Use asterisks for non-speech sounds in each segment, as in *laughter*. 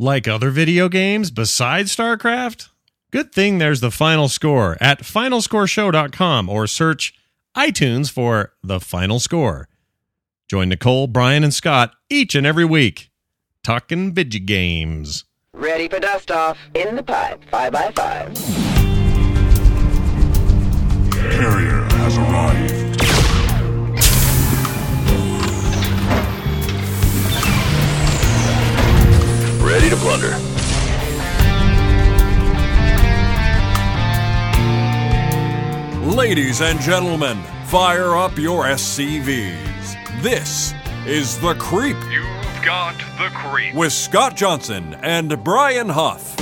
Like other video games besides StarCraft? Good thing there's the final score at finalscoreshow.com or search iTunes for the final score. Join Nicole, Brian, and Scott each and every week talking video games. Ready for dust off. In the pipe. Five by five. Ready to plunder. Ladies and gentlemen, fire up your SCVs. This is The Creep You've got the creep. with Scott Johnson and Brian Huff.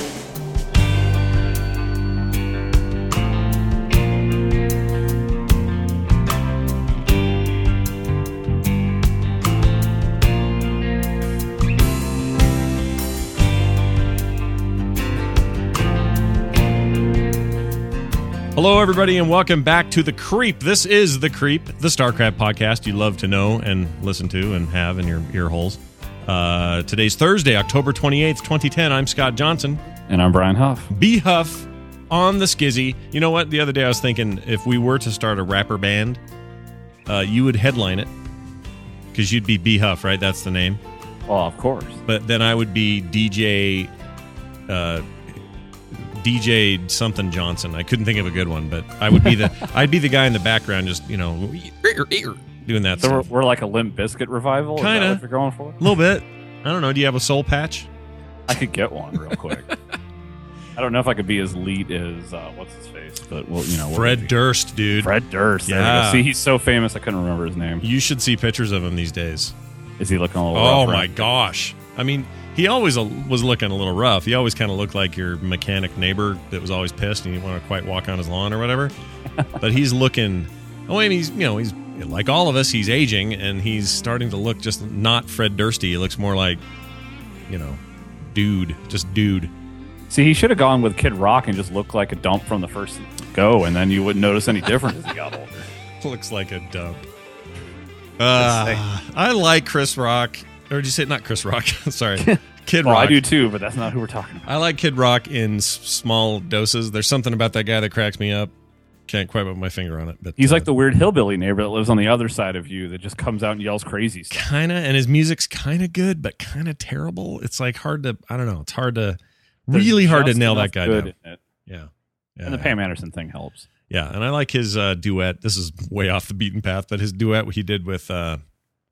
Hello, everybody, and welcome back to The Creep. This is The Creep, the StarCraft podcast you love to know and listen to and have in your ear holes. Uh, today's Thursday, October 28th, 2010. I'm Scott Johnson. And I'm Brian Huff. B Huff on the skizzy. You know what? The other day I was thinking if we were to start a rapper band, uh, you would headline it because you'd be B Huff, right? That's the name. Well, of course. But then I would be DJ, uh, DJ something Johnson. I couldn't think of a good one, but I would be the *laughs* I'd be the guy in the background, just you know, doing that So we're, we're like a Limp Bizkit revival. Kinda. what you're going for? A little bit. I don't know. Do you have a soul patch? I could get one real quick. *laughs* I don't know if I could be as elite as uh, what's his face, but well, you know, Fred. Durst, dude. Fred Durst. Yeah. See, he's so famous, I couldn't remember his name. You should see pictures of him these days. Is he looking a little? Oh my gosh! I mean, he always a, was looking a little rough. He always kind of looked like your mechanic neighbor that was always pissed and you didn't want to quite walk on his lawn or whatever. *laughs* but he's looking. Oh, and he's you know he's like all of us. He's aging and he's starting to look just not Fred Dursty. He looks more like you know, dude, just dude. See, he should have gone with Kid Rock and just looked like a dump from the first go, and then you wouldn't notice any difference as he got older. *laughs* Looks like a dump. Uh, I like Chris Rock. Or did you say not Chris Rock? *laughs* Sorry, Kid Well, Rock. I do too, but that's not who we're talking about. I like Kid Rock in s- small doses. There's something about that guy that cracks me up. Can't quite put my finger on it, but He's uh, like the weird hillbilly neighbor that lives on the other side of you that just comes out and yells crazy stuff. kind of, and his music's kind of good, but kind of terrible. It's like hard to, I don't know. It's hard to, There's really hard to just nail enough that guy good down. in it. Yeah. yeah, And the Pam Anderson thing helps. yeah, and I like his uh, duet. This is way off the beaten path, but his duet he did with, uh,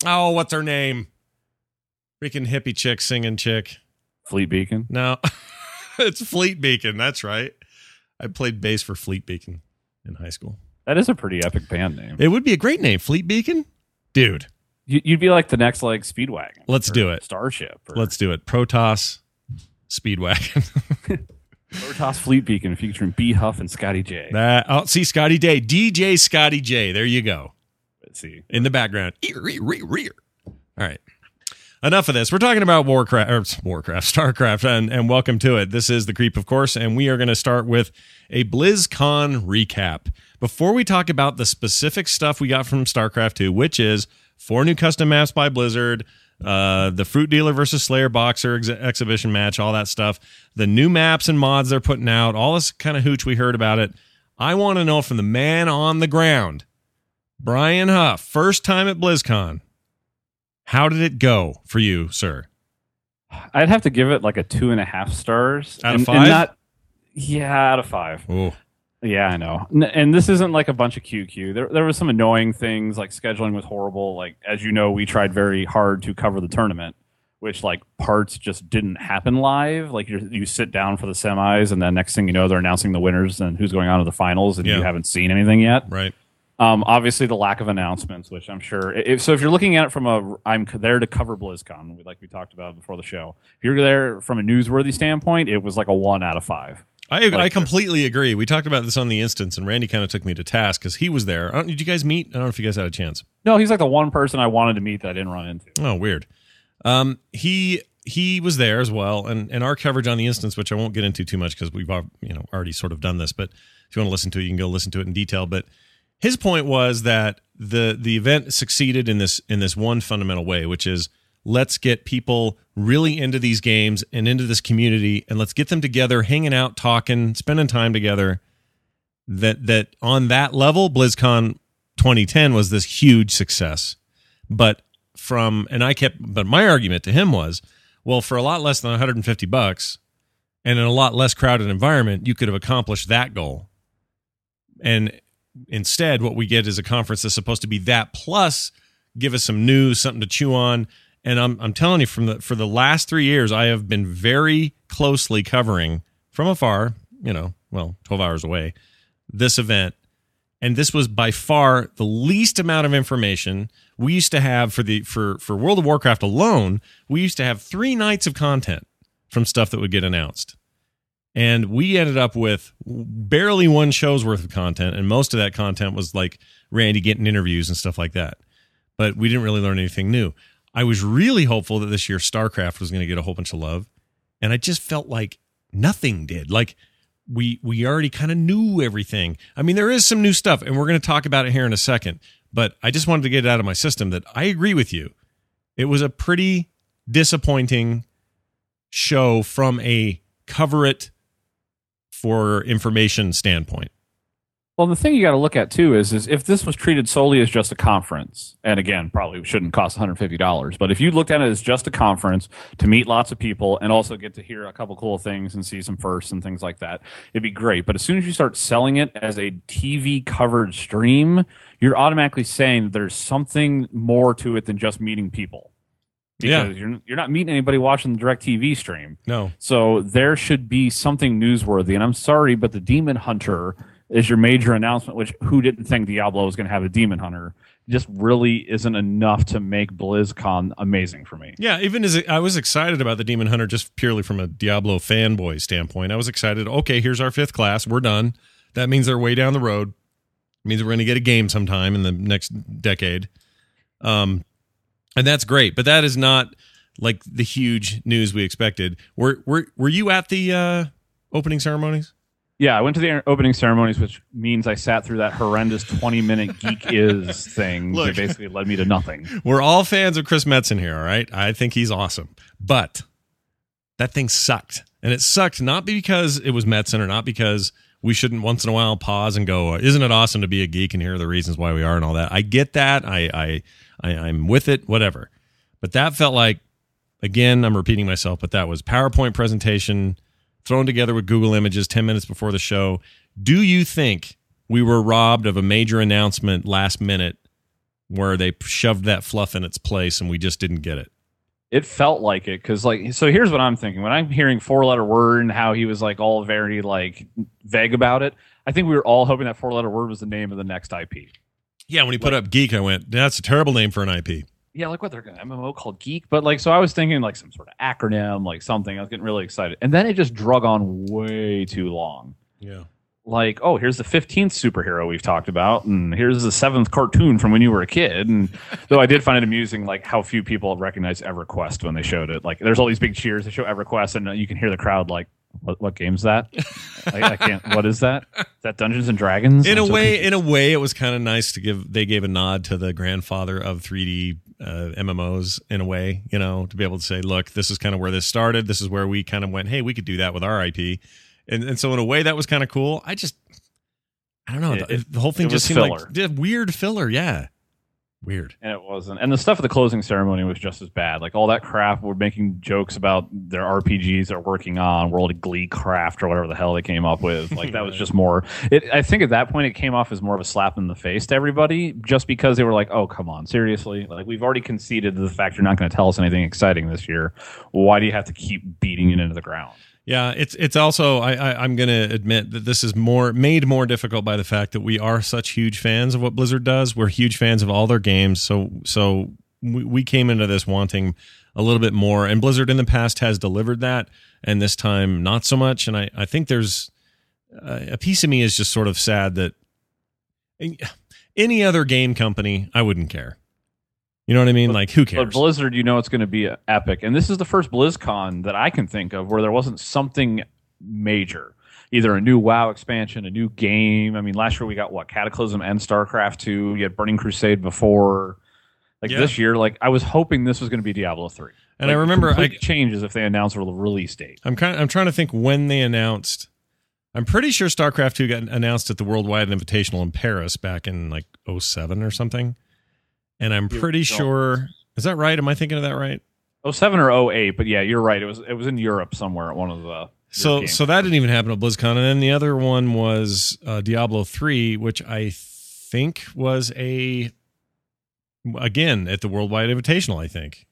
oh, what's her name? Freaking hippie chick singing chick. Fleet Beacon. No, *laughs* it's Fleet Beacon. That's right. I played bass for Fleet Beacon in high school. That is a pretty epic band name. It would be a great name, Fleet Beacon. Dude, You- You'd be like the next like Speedwagon. Let's do it. Starship. Or let's do it. Protoss Speedwagon. *laughs* Protoss Fleet Beacon featuring B Huff and Scotty J. that oh, see Scotty Day, DJ Scotty J. There you go Let's see. in the background. Ear, ear, ear, ear. All right. Enough of this. We're talking about Warcraft, Warcraft, *laughs* StarCraft, and, and welcome to it. This is the Creep, of course, and we are going to start with a BlizzCon recap. Before we talk about the specific stuff we got from StarCraft 2, which is four new custom maps by Blizzard, uh, the Fruit Dealer versus Slayer Boxer ex- exhibition match, all that stuff, the new maps and mods they're putting out, all this kind of hooch we heard about it. I want to know from the man on the ground, Brian Huff, first time at BlizzCon. How did it go for you, sir? I'd have to give it like a two and a half stars. Out of And- five? and not, yeah, out of five. Oh, Yeah, I know. And this isn't like a bunch of QQ. There, there was some annoying things like scheduling was horrible. Like as you know, we tried very hard to cover the tournament, which like parts just didn't happen live. Like you you sit down for the semis, and then next thing you know, they're announcing the winners and who's going on to the finals, and Yeah. you haven't seen anything yet. right. Um, obviously, the lack of announcements, which I'm sure. If, so, if you're looking at it from a, I'm there to cover BlizzCon, we like we talked about before the show. If you're there from a newsworthy standpoint, it was like a one out of five. I, I completely agree. We talked about this on the instance, and Randy kind of took me to task because he was there. Did you guys meet? I don't know if you guys had a chance. No, he's like the one person I wanted to meet that I didn't run into. Oh, weird. Um, he he was there as well, and and our coverage on the instance, which I won't get into too much because we've you know already sort of done this. But if you want to listen to it, you can go listen to it in detail. But his point was that the the event succeeded in this in this one fundamental way, which is let's get people really into these games and into this community and let's get them together hanging out talking spending time together. That that on that level blizzcon 2010 was this huge success. But from and i kept but my argument to him was well for a lot less than 150 bucks and in a lot less crowded environment you could have accomplished that goal. And instead what we get is a conference that's supposed to be that plus give us some news something to chew on. And I'm I'm telling you from the for the last 3 years I have been very closely covering from afar, you know, well, 12 hours away, this event. And this was by far the least amount of information we used to have for the for for World of Warcraft alone, we used to have 3 nights of content from stuff that would get announced. And we ended up with barely one show's worth of content and most of that content was like Randy getting interviews and stuff like that. But we didn't really learn anything new. I was really hopeful that this year StarCraft was going to get a whole bunch of love, and I just felt like nothing did. Like we we already kind of knew everything. I mean, there is some new stuff, and we're going to talk about it here in a second. But I just wanted to get it out of my system that I agree with you. It was a pretty disappointing show from a cover it for information standpoint. Well, the thing you got to look at too is, is if this was treated solely as just a conference, and again, probably shouldn't cost $150, but if you looked at it as just a conference to meet lots of people and also get to hear a couple cool things and see some firsts and things like that, it'd be great. But as soon as you start selling it as a TV covered stream, you're automatically saying there's something more to it than just meeting people. Yeah. You're, you're not meeting anybody watching the direct TV stream. No. So there should be something newsworthy. And I'm sorry, but the Demon Hunter is your major announcement, which who didn't think Diablo was going to have a Demon Hunter, just really isn't enough to make BlizzCon amazing for me. Yeah, even as I was excited about the Demon Hunter just purely from a Diablo fanboy standpoint. I was excited. Okay, here's our fifth class. We're done. That means they're way down the road. It means we're going to get a game sometime in the next decade. Um, and that's great, but that is not like the huge news we expected. Were were were you at the uh, opening ceremonies? Yeah, I went to the opening ceremonies, which means I sat through that horrendous 20 minute geek *laughs* is thing Look. that basically led me to nothing. We're all fans of Chris Metzen here, all right? I think he's awesome. But that thing sucked. And it sucked not because it was Metzen or not because we shouldn't once in a while pause and go, isn't it awesome to be a geek and hear the reasons why we are and all that? I get that. I, I, I I'm with it, whatever. But that felt like, again, I'm repeating myself, but that was PowerPoint presentation thrown together with Google Images 10 minutes before the show. Do you think we were robbed of a major announcement last minute where they shoved that fluff in its place and we just didn't get it? It felt like it because, like, so here's what I'm thinking. When I'm hearing four letter word and how he was like all very like vague about it, I think we were all hoping that four letter word was the name of the next IP. Yeah, when he put up Geek, I went, that's a terrible name for an IP. yeah, like what they're going to MMO called Geek, but like so I was thinking like some sort of acronym, like something. I was getting really excited, and then it just drug on way too long. Yeah. Like, oh, here's the fifteenth superhero we've talked about, and here's the seventh cartoon from when you were a kid. And *laughs* though I did find it amusing, like how few people recognized EverQuest when they showed it. Like, there's all these big cheers. They show EverQuest, and you can hear the crowd like, "What, what game's that? I, I can't. What is that? Is that Dungeons and Dragons?" In I'm a so way, confused. in a way, it was kind of nice to give. They gave a nod to the grandfather of 3D uh, MMOs. In a way, you know, to be able to say, "Look, this is kind of where this started. This is where we kind of went. Hey, we could do that with our IP." And and so in a way, that was kind of cool. I just, I don't know. It- the, the whole thing just seemed filler. like weird filler. Yeah, weird. And it wasn't. And the stuff at the closing ceremony was just as bad. Like all that crap, we're making jokes about their RPGs they're working on, World of Glee Craft or whatever the hell they came up with. Like that was *laughs* just more. It, I think at that point it came off as more of a slap in the face to everybody, just because they were like, "Oh, come on, seriously! Like we've already conceded to the fact you're not going to tell us anything exciting this year. Why do you have to keep beating it into the ground?" Yeah, it's it's also I, I I'm going to admit that this is more made more difficult by the fact that we are such huge fans of what Blizzard does. We're huge fans of all their games, so so we, we came into this wanting a little bit more, and Blizzard in the past has delivered that, and this time not so much. And I I think there's uh, a piece of me is just sort of sad that any other game company I wouldn't care. You know what I mean? like who cares? But? Blizzard, you know, it's going to be epic, and this is the first BlizzCon that I can think of where there wasn't something major, either a new WoW expansion, a new game. I mean, last year we got what Cataclysm and StarCraft two. You had Burning Crusade before. Like Yeah. this year, like I was hoping this was going to be Diablo three. And Like, I remember I, changes if they announce a release date. I'm kind of, I'm trying to think when they announced. I'm pretty sure StarCraft 2 got announced at the Worldwide Invitational in Paris back in like 07 or something. And I'm pretty sure is that right? Am I thinking of that right? Oh seven or 08, but yeah, you're right. It was it was in Europe somewhere at one of the. So so that didn't even happen at BlizzCon. And then the other one was uh, Diablo 3, which I think was a again at the Worldwide Invitational, I think.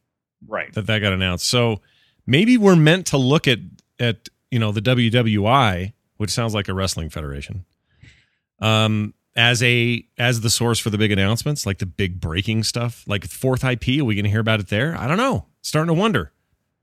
right. that that got announced. So maybe we're meant to look at at you know the WWI, which sounds like a wrestling federation, um, as a as the source for the big announcements, like the big breaking stuff, like fourth IP. Are we going to hear about it there? I don't know. Starting to wonder.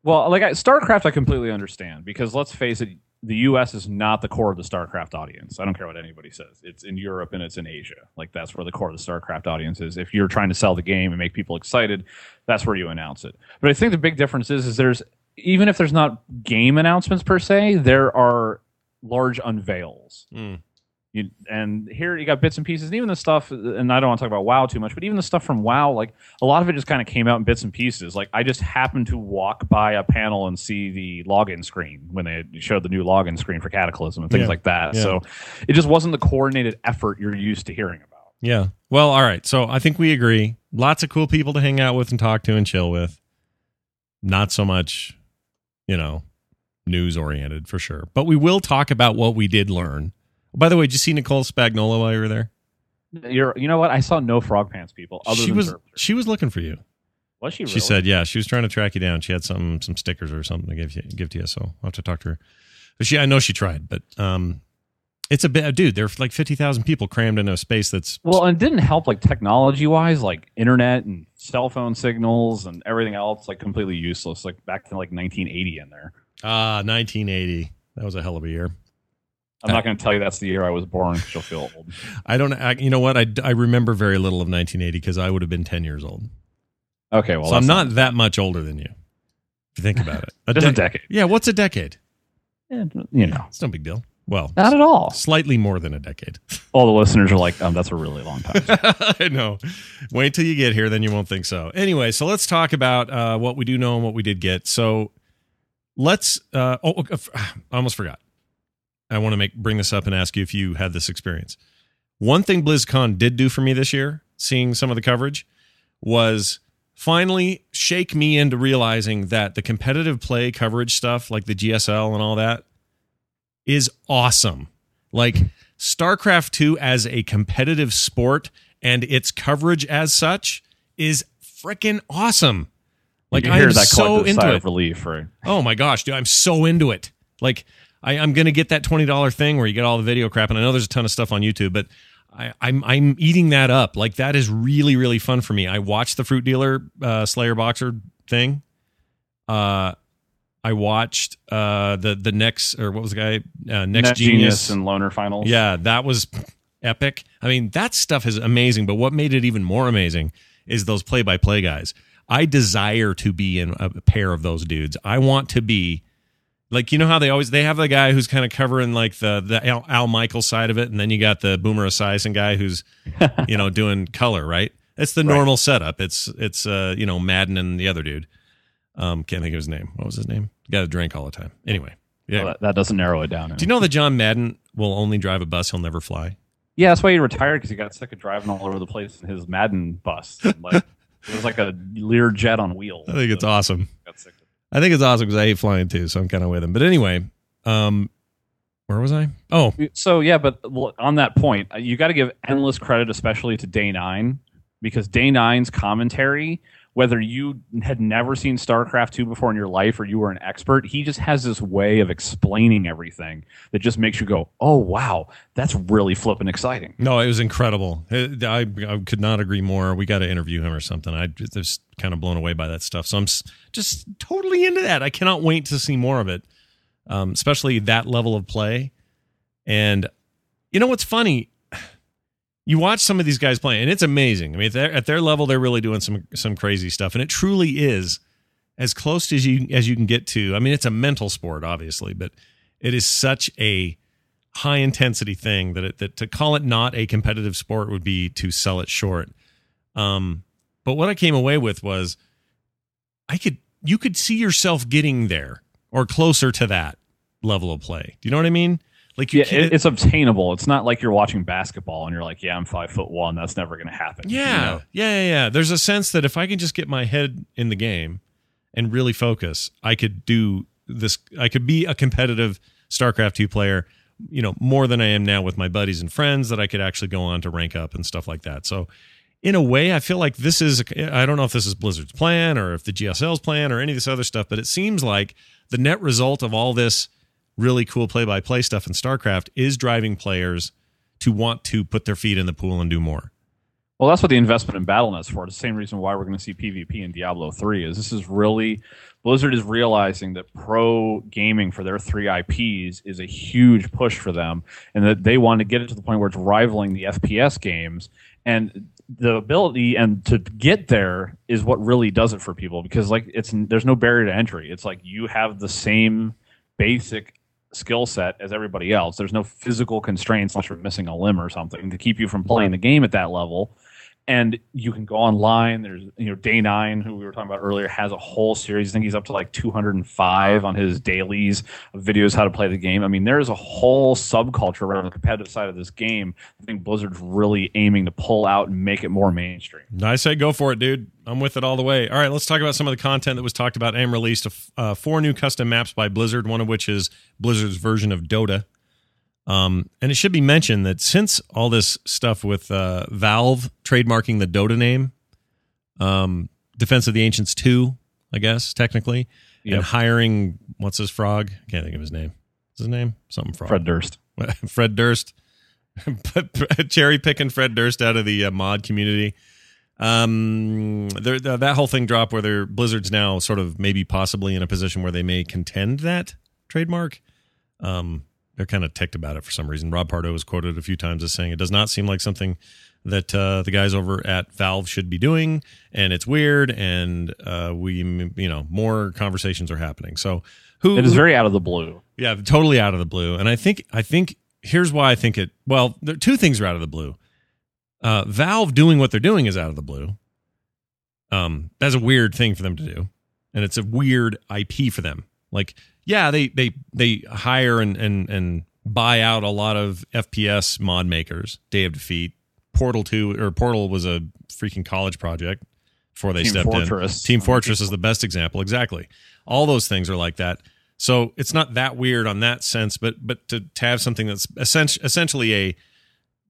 Well, like I, StarCraft, I completely understand because let's face it, the U.S. is not the core of the StarCraft audience. I don't care what anybody says. It's in Europe and it's in Asia. Like that's where the core of the StarCraft audience is. If you're trying to sell the game and make people excited, that's where you announce it. But I think the big difference is, is there's even if there's not game announcements per se, there are large unveils. Mm. You, and here you got bits and pieces, and even the stuff. And I don't want to talk about WoW too much, but even the stuff from WoW, like a lot of it just kind of came out in bits and pieces. Like I just happened to walk by a panel and see the login screen when they showed the new login screen for Cataclysm and things Yeah. like that. Yeah. So it just wasn't the coordinated effort you're used to hearing about. Yeah. Well, all right. So I think we agree. Lots of cool people to hang out with and talk to and chill with. Not so much, you know, news oriented for sure. But we will talk about what we did learn. By the way, did you see Nicole Spagnola while you were there? You're, you know what? I saw no frog pants people. Other she than was Terminator. she was looking for you. was she? She said, yeah, she was trying to track you down. She had some some stickers or something to give you, give to you. So I'll have to talk to her. But she, I know she tried, but um, it's a bit, dude. There are like fifty thousand people crammed in a space that's Well, and it didn't help like technology wise, like internet and cell phone signals and everything else, like completely useless. Like back to like 1980 in there. ah, nineteen eighty. That was a hell of a year. I'm not going to tell you that's the year I was born because you'll feel old. *laughs* I don't. I, you know what? I, I remember very little of 1980 because I would have been 10 years old. Okay, well, so I'm not that much older than you. If you think *laughs* about it, a just a decade. Yeah, what's a decade? Eh, You know, It's no big deal. Well, not at all. slightly more than a decade. *laughs* All the listeners are like, um, that's a really long time. I know. Wait till you get here, then you won't think so. Anyway, so let's talk about uh, what we do know and what we did get. So let's. Uh, oh, I almost forgot. I want to make bring this up and ask you if you had this experience. One thing BlizzCon did do for me this year, seeing some of the coverage, was finally shake me into realizing that the competitive play coverage stuff, like the GSL and all that, is awesome. Like StarCraft 2 as a competitive sport and its coverage as such is freaking awesome. Like I hear am that so into sigh it. of relief, right? Oh my gosh, dude, I'm so into it. Like I, I'm gonna get that twenty dollar thing where you get all the video crap, and I know there's a ton of stuff on YouTube, but I, I'm I'm eating that up. Like that is really really fun for me. I watched the Fruit Dealer uh, Slayer Boxer thing. Uh, I watched uh the the next or what was the guy uh, next, NesTea Genius. and Loner Finals. Yeah, that was epic. I mean, that stuff is amazing, but what made it even more amazing is those play by play guys. I desire to be in a pair of those dudes. I want to be like you know how they always they have the guy who's kind of covering like the the Al, Al Michael side of it, and then you got the Boomer Esiason guy who's *laughs* you know doing color. Right? It's the normal setup. It's it's uh you know Madden and the other dude. Um, can't think of his name. What was his name? Got a drink all the time. Anyway, yeah. Well, that, that doesn't narrow it down. Do you know that John Madden will only drive a bus? He'll never fly. Yeah, that's why he retired because he got sick of driving all over the place in his Madden bus. Like *laughs* it was like a Lear jet on wheels. I think it's So awesome. got sick. I think it's awesome because I hate flying too, so I'm kind of with him. But anyway, um, where was I? Oh, So yeah, but on that point, uh, you got to give endless credit, especially to Day Nine, because Day Nine's commentary, whether you had never seen StarCraft two before in your life or you were an expert, he just has this way of explaining everything that just makes you go, "Oh wow, that's really flippin' exciting." no, it was incredible. It- I, I could not agree more. We got to interview him or something. I just kind of blown away by that stuff. So I'm just totally into that. I cannot wait to see more of it, um, especially that level of play. And you know what's funny? You watch some of these guys play, and it's amazing. I mean, at their, at their level, they're really doing some some crazy stuff, and it truly is as close as you as you can get to. I mean, it's a mental sport, obviously, but it is such a high intensity thing that it, that to call it not a competitive sport would be to sell it short. Um, but what I came away with was I could you could see yourself getting there or closer to that level of play. Do you know what I mean? Like you Yeah, it, it's obtainable. It's not like you're watching basketball and you're like, yeah, I'm five foot one. That's never going to happen. you Yeah, know? yeah, yeah, yeah. There's a sense that if I can just get my head in the game and really focus, I could do this. I could be a competitive StarCraft two player, you know, more than I am now with my buddies and friends. That I could actually go on to rank up and stuff like that. So, in a way, I feel like this is. I don't know if this is Blizzard's plan or if the GSL's plan or any of this other stuff, but it seems like the net result of all this really cool play-by-play stuff in StarCraft is driving players to want to put their feet in the pool and do more. Well, that's what the investment in BattleNet's for. It's the same reason why we're going to see PvP in Diablo 3 is this is really Blizzard is realizing that pro gaming for their three IPs is a huge push for them and that they want to get it to the point where it's rivaling the FPS games and the ability and to get there is what really does it for people because like it's there's no barrier to entry. It's like you have the same basic skill set as everybody else. There's no physical constraints unless you're missing a limb or something to keep you from playing the game at that level. And you can go online. There's you know Day Nine, who we were talking about earlier, has a whole series. I think he's up to like 205 on his dailies of videos how to play the game. I mean, there is a whole subculture around the competitive side of this game. I think Blizzard's really aiming to pull out and make it more mainstream. I say go for it, dude. I'm with it all the way. All right, let's talk about some of the content that was talked about and released. Uh, four new custom maps by Blizzard, one of which is Blizzard's version of Dota. Um, and it should be mentioned that since all this stuff with uh, Valve trademarking the Dota name, um, Defense of the Ancients 2, I guess, technically, Yep. and hiring, what's his frog? I can't think of his name. What's his name? Something frog. Fred Durst. *laughs* Fred Durst, *laughs* cherry picking Fred Durst out of the uh, mod community. Um, that whole thing dropped where they're Blizzard's now sort of maybe possibly in a position where they may contend that trademark. Um, they're kind of ticked about it for some reason. Rob Pardo was quoted a few times as saying it does not seem like something that uh, the guys over at Valve should be doing, and it's weird. And uh, we, you know, more conversations are happening. So who It is very out of the blue. yeah, totally out of the blue. And I think I think here's why I think it. Well, there two things are out of the blue. Uh, Valve doing what they're doing is out of the blue. Um, that's a weird thing for them to do, and it's a weird IP for them. Like, yeah, they they they hire and and and buy out a lot of FPS mod makers. Day of Defeat, Portal Two, or Portal was a freaking college project before they Team stepped Fortress. in. Team Fortress is the best example. Exactly. All those things are like that. So it's not that weird on that sense, but but to, to have something that's essentially essentially a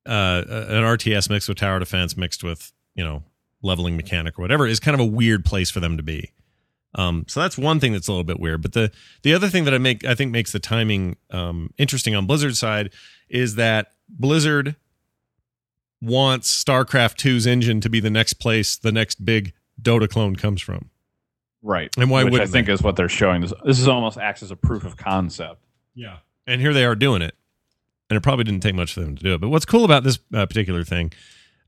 uh, an RTS mixed with tower defense mixed with you know leveling mechanic or whatever is kind of a weird place for them to be. Um, so that's one thing that's a little bit weird. But the the other thing that I make I think makes the timing um, interesting on Blizzard's side is that Blizzard wants StarCraft 2's engine to be the next place the next big Dota clone comes from. Right. And why Which I think they? is what they're showing. This, this is almost acts as a proof of concept. Yeah. And here they are doing it. And it probably didn't take much for them to do it. But what's cool about this uh, particular thing,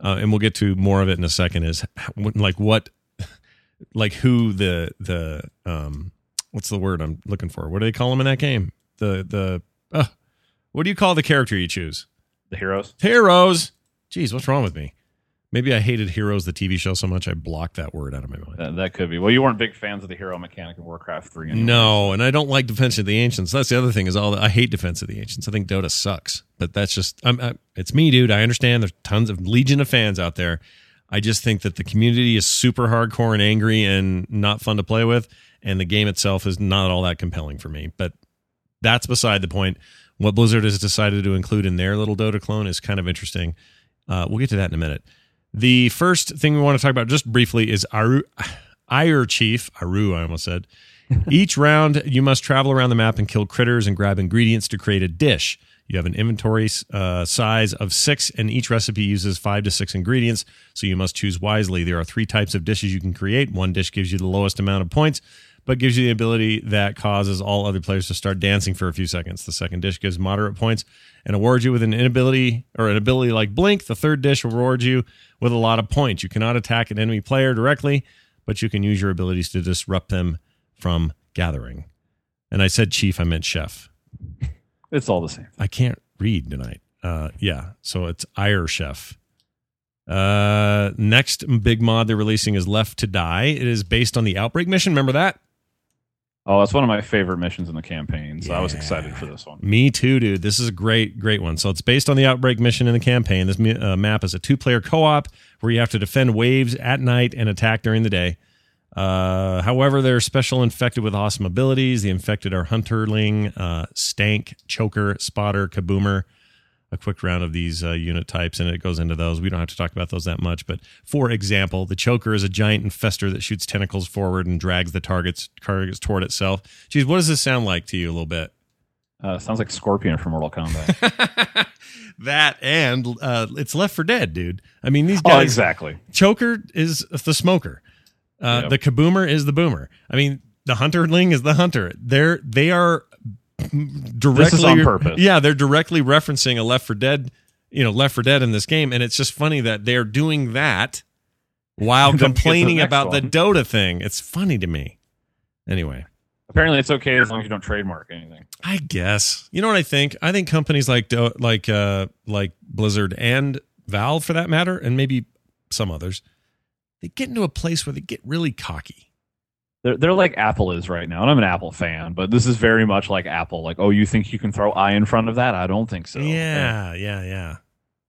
uh, and we'll get to more of it in a second, is like what, like who the the um, what's the word I'm looking for? What do they call them in that game? The the uh, what do you call the character you choose? The heroes. Heroes. Jeez, what's wrong with me? Maybe I hated Heroes, the TV show, so much I blocked that word out of my mind. That, that could be. Well, you weren't big fans of the hero mechanic in Warcraft 3. Anyway. No, and I don't like Defense of the Ancients. That's the other thing is all that I hate Defense of the Ancients. I think Dota sucks, but that's just I'm, I, it's me, dude. I understand there's tons of legion of fans out there. I just think that the community is super hardcore and angry and not fun to play with, and the game itself is not all that compelling for me. But that's beside the point. What Blizzard has decided to include in their little Dota clone is kind of interesting. Uh, we'll get to that in a minute. The first thing we want to talk about just briefly is Aiur, Aiur Chief. Aiur, I almost said. *laughs* Each round, you must travel around the map and kill critters and grab ingredients to create a dish. You have an inventory uh, size of six, and each recipe uses five to six ingredients, so you must choose wisely. There are three types of dishes you can create. One dish gives you the lowest amount of points, but gives you the ability that causes all other players to start dancing for a few seconds. The second dish gives moderate points and awards you with an inability or an ability like Blink. The third dish rewards you with a lot of points. You cannot attack an enemy player directly, but you can use your abilities to disrupt them from gathering. And I said chief, I meant chef. It's all the same. I can't read tonight. Uh, yeah, so it's Aiur Chef. Uh, next big mod they're releasing is Left 2 Die. It is based on the Outbreak mission. Remember that? Oh, that's one of my favorite missions in the campaign, so I was excited for this one. Me too, dude. This is a great, great one. So it's based on the Outbreak mission in the campaign. This uh, map is a two-player co-op where you have to defend waves at night and attack during the day. Uh, however, they're special infected with awesome abilities. The infected are Hunterling, uh, Stank, Choker, Spotter, Kaboomer. A quick round of these uh, unit types, and it goes into those. We don't have to talk about those that much. But for example, the Choker is a giant infester that shoots tentacles forward and drags the targets targets toward itself. Geez, what does this sound like to you a little bit? Uh, sounds like Scorpion from Mortal Kombat. *laughs* that and uh, it's Left 4 Dead, dude. I mean, these oh, guys. exactly. Choker is the smoker. Uh, Yep. The kaboomer is the boomer. I mean, the hunterling is the hunter. They're they are directly on purpose. Yeah, they're directly referencing a Left 4 Dead, you know, Left 4 Dead in this game, and it's just funny that they're doing that while Then we get to the complaining next about the. Dota thing. It's funny to me. Anyway, Apparently, it's okay as long as you don't trademark anything. I guess. You know what I think? I think companies like Do- like uh like Blizzard and Valve for that matter and maybe some others they get into a place where they get really cocky. They're, they're like Apple is right now, and I'm an Apple fan, but this is very much like Apple. Like, oh, you think you can throw I in front of that? I don't think so. yeah, yeah, yeah.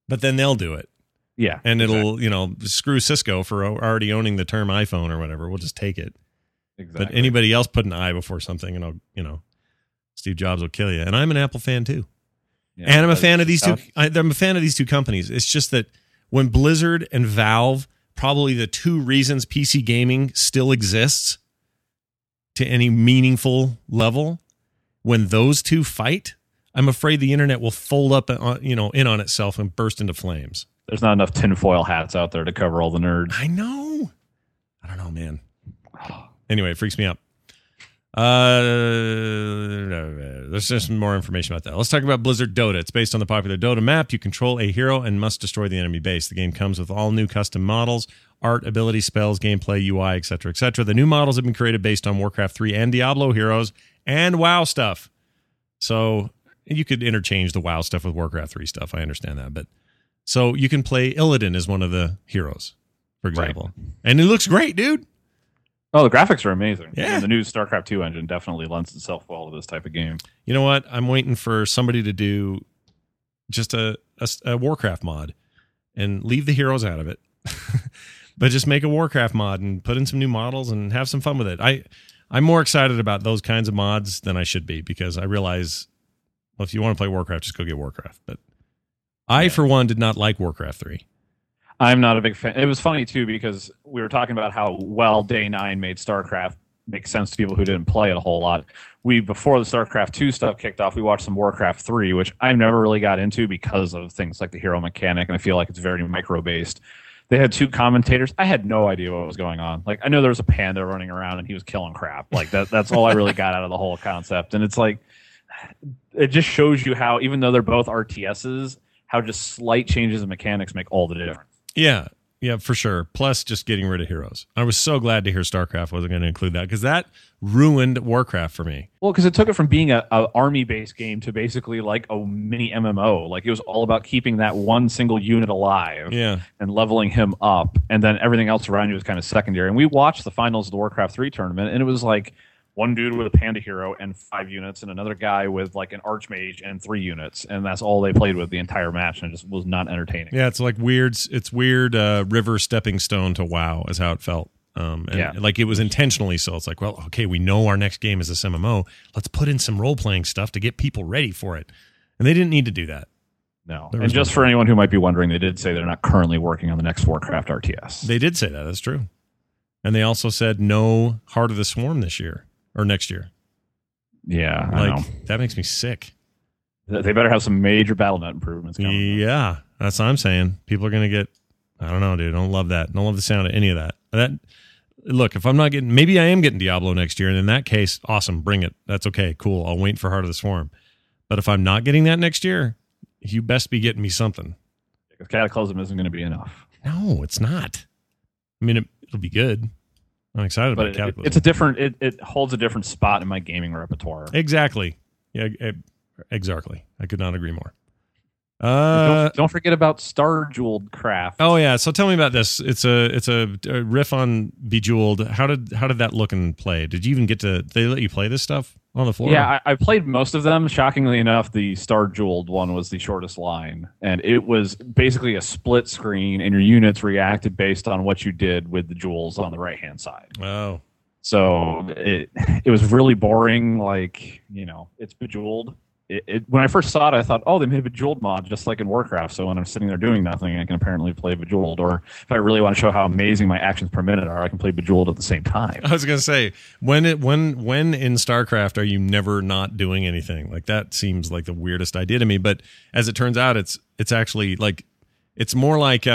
But then they'll do it. yeah, And it'll, you know, screw Cisco for already owning the term iPhone or whatever. We'll just take it. exactly. But anybody else put an I before something and I'll, you know, Steve Jobs will kill you. And I'm an Apple fan too. Yeah, and I'm a fan of these two. I, I'm a fan of these two companies. It's just that when Blizzard and Valve, probably the two reasons PC gaming still exists to any meaningful level, when those two fight, I'm afraid the internet will fold up, uh, you know, in on itself and burst into flames. There's not enough tinfoil hats out there to cover all the nerds. I know. I don't know, man. Anyway, it freaks me out. Uh, there's just some more information about that. Let's talk about Blizzard Dota. It's based on the popular Dota map. You control a hero and must destroy the enemy base. The game comes with all new custom models, art, ability, spells, gameplay, UI, etc., etc. The new models have been created based on Warcraft 3 and Diablo heroes and WoW stuff. So you could interchange the WoW stuff with Warcraft 3 stuff. I understand that, but so you can play Illidan as one of the heroes, for Right. example, and it looks great, dude. Oh, the graphics are amazing. Yeah. And the new StarCraft 2 engine definitely lends itself well to this type of game. You know what? I'm waiting for somebody to do just a, a, a Warcraft mod and leave the heroes out of it, *laughs* but just make a Warcraft mod and put in some new models and have some fun with it. I I'm more excited about those kinds of mods than I should be because I realize, well, if you want to play Warcraft, just go get Warcraft. But I, for one, did not like Warcraft three. I'm not a big fan. It was funny too because we were talking about how well Day Nine made StarCraft make sense to people who didn't play it a whole lot. We before the StarCraft two stuff kicked off, we watched some Warcraft three, which I never really got into because of things like the hero mechanic, and I feel like it's very micro based. They had two commentators. I had no idea what was going on. Like I know there was a panda running around and he was killing crap. Like that. That's all I really got out of the whole concept. And it's like it just shows you how even though they're both RTSs, how just slight changes in mechanics make all the difference. Yeah, yeah, for sure. Plus, just getting rid of heroes. I was so glad to hear StarCraft wasn't going to include that because that ruined Warcraft for me. Well, because it took it from being a, a army based game to basically like a mini MMO. Like it was all about keeping that one single unit alive Yeah, and leveling him up, and then everything else around you was kind of secondary. And we watched the finals of the Warcraft three tournament, and it was like one dude with a panda hero and five units, and another guy with like an archmage and three units, and that's all they played with the entire match, and it just was not entertaining. yeah. It's like weird. It's weird. Uh, river stepping stone to WoW is how it felt. Um, and Yeah. like it was intentionally so. It's like, well, okay, we know our next game is this MMO. Let's put in some role playing stuff to get people ready for it. And they didn't need to do that. No, and just no- for anyone who might be wondering, they did say they're not currently working on the next Warcraft RTS. They did say that. That's true. And they also said no Heart of the Swarm this year or next year. yeah, I know. Like that makes me sick. They better have some major BattleNet improvements coming. Yeah, that's what I'm saying. People are gonna get. I don't know, dude. Don't love that. Don't love the sound of any of that. That look. If I'm not getting, maybe I am getting Diablo next year, and in that case, awesome. Bring it. That's okay. Cool. I'll wait for Heart of the Swarm. But if I'm not getting that next year, you best be getting me something. Because Cataclysm isn't going to be enough. No, it's not. I mean, it, it'll be good. I'm excited But about it, Cataclysm. it's a different. It, it holds a different spot in my gaming repertoire. exactly. Yeah, exactly. I could not agree more. Uh, don't, don't forget about Star Jeweled Craft. oh yeah. So tell me about this. It's a it's a, a riff on Bejeweled. How did how did that look and play? Did you even get to? They let you play this stuff on the floor? Yeah, I, I played most of them. Shockingly enough, the Star Jeweled one was the shortest line, and it was basically a split screen, and your units reacted based on what you did with the jewels on the right hand side. Oh. So it it was really boring. Like you know, it's bejeweled. It, it, when I first saw it, I thought, oh, they made a bejeweled mod just like in Warcraft. So when I'm sitting there doing nothing, I can apparently play bejeweled. Or if I really want to show how amazing my actions per minute are, I can play bejeweled at the same time. I was gonna say when it when when in StarCraft are you never not doing anything? Like that seems like the weirdest idea to me. But as it turns out, it's it's actually like it's more like a,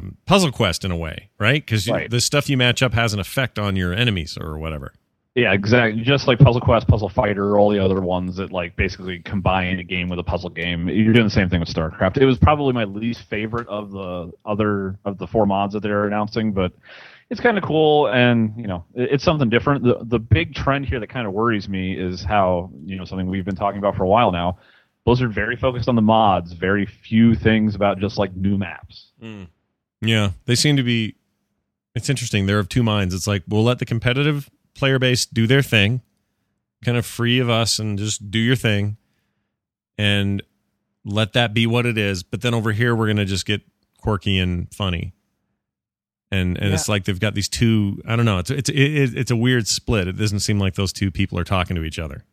um puzzle quest in a way, right? Because Right. the stuff you match up has an effect on your enemies or whatever. Yeah, exactly. Just like Puzzle Quest, Puzzle Fighter, all the other ones that like basically combine a game with a puzzle game. You're doing the same thing with StarCraft. It was probably my least favorite of the other of the four mods that they're announcing, but it's kind of cool and you know it- it's something different. The the big trend here that kind of worries me is how you know something we've been talking about for a while now. Blizzard very focused on the mods, very few things about just like new maps. Mm. Yeah, they seem to be. It's interesting. They're of two minds. It's like we'll let the competitive player base do their thing, kind of free of us, and just do your thing, and let that be what it is. But then over here, we're gonna just get quirky and funny, and and it's like they've got these two. I don't know. It's it's it, it's a weird split. It doesn't seem like those two people are talking to each other.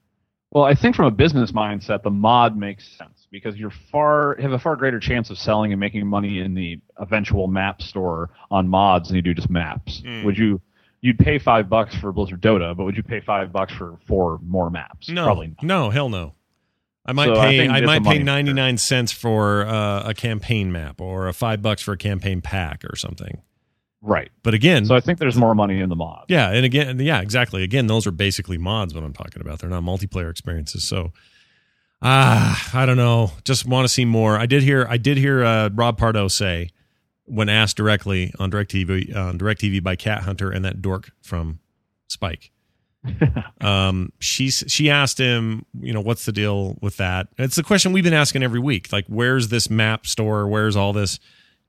Well, I think from a business mindset, the mod makes sense because you're far have a far greater chance of selling and making money in the eventual map store on mods than you do just maps. Hmm. Would you? You'd pay five bucks for Blizzard Dota, but would you pay five bucks for four more maps? No, probably not. no, hell no. I might So pay. think I, might pay ninety nine cents for uh, a campaign map or a five bucks for a campaign pack or something. Right. But again, So I think there's more money in the mod. yeah, and again, yeah, exactly. Again, those are basically mods. What I'm talking about, they're not multiplayer experiences. So, ah, I don't know. Just want to see more. I did hear. I did hear uh, Rob Pardo say when asked directly on Directv on Directv by Cat Hunter and that dork from Spike. *laughs* um, she's she asked him, you know, what's the deal with that? It's the question we've been asking every week. Like, where's this map store? Where's all this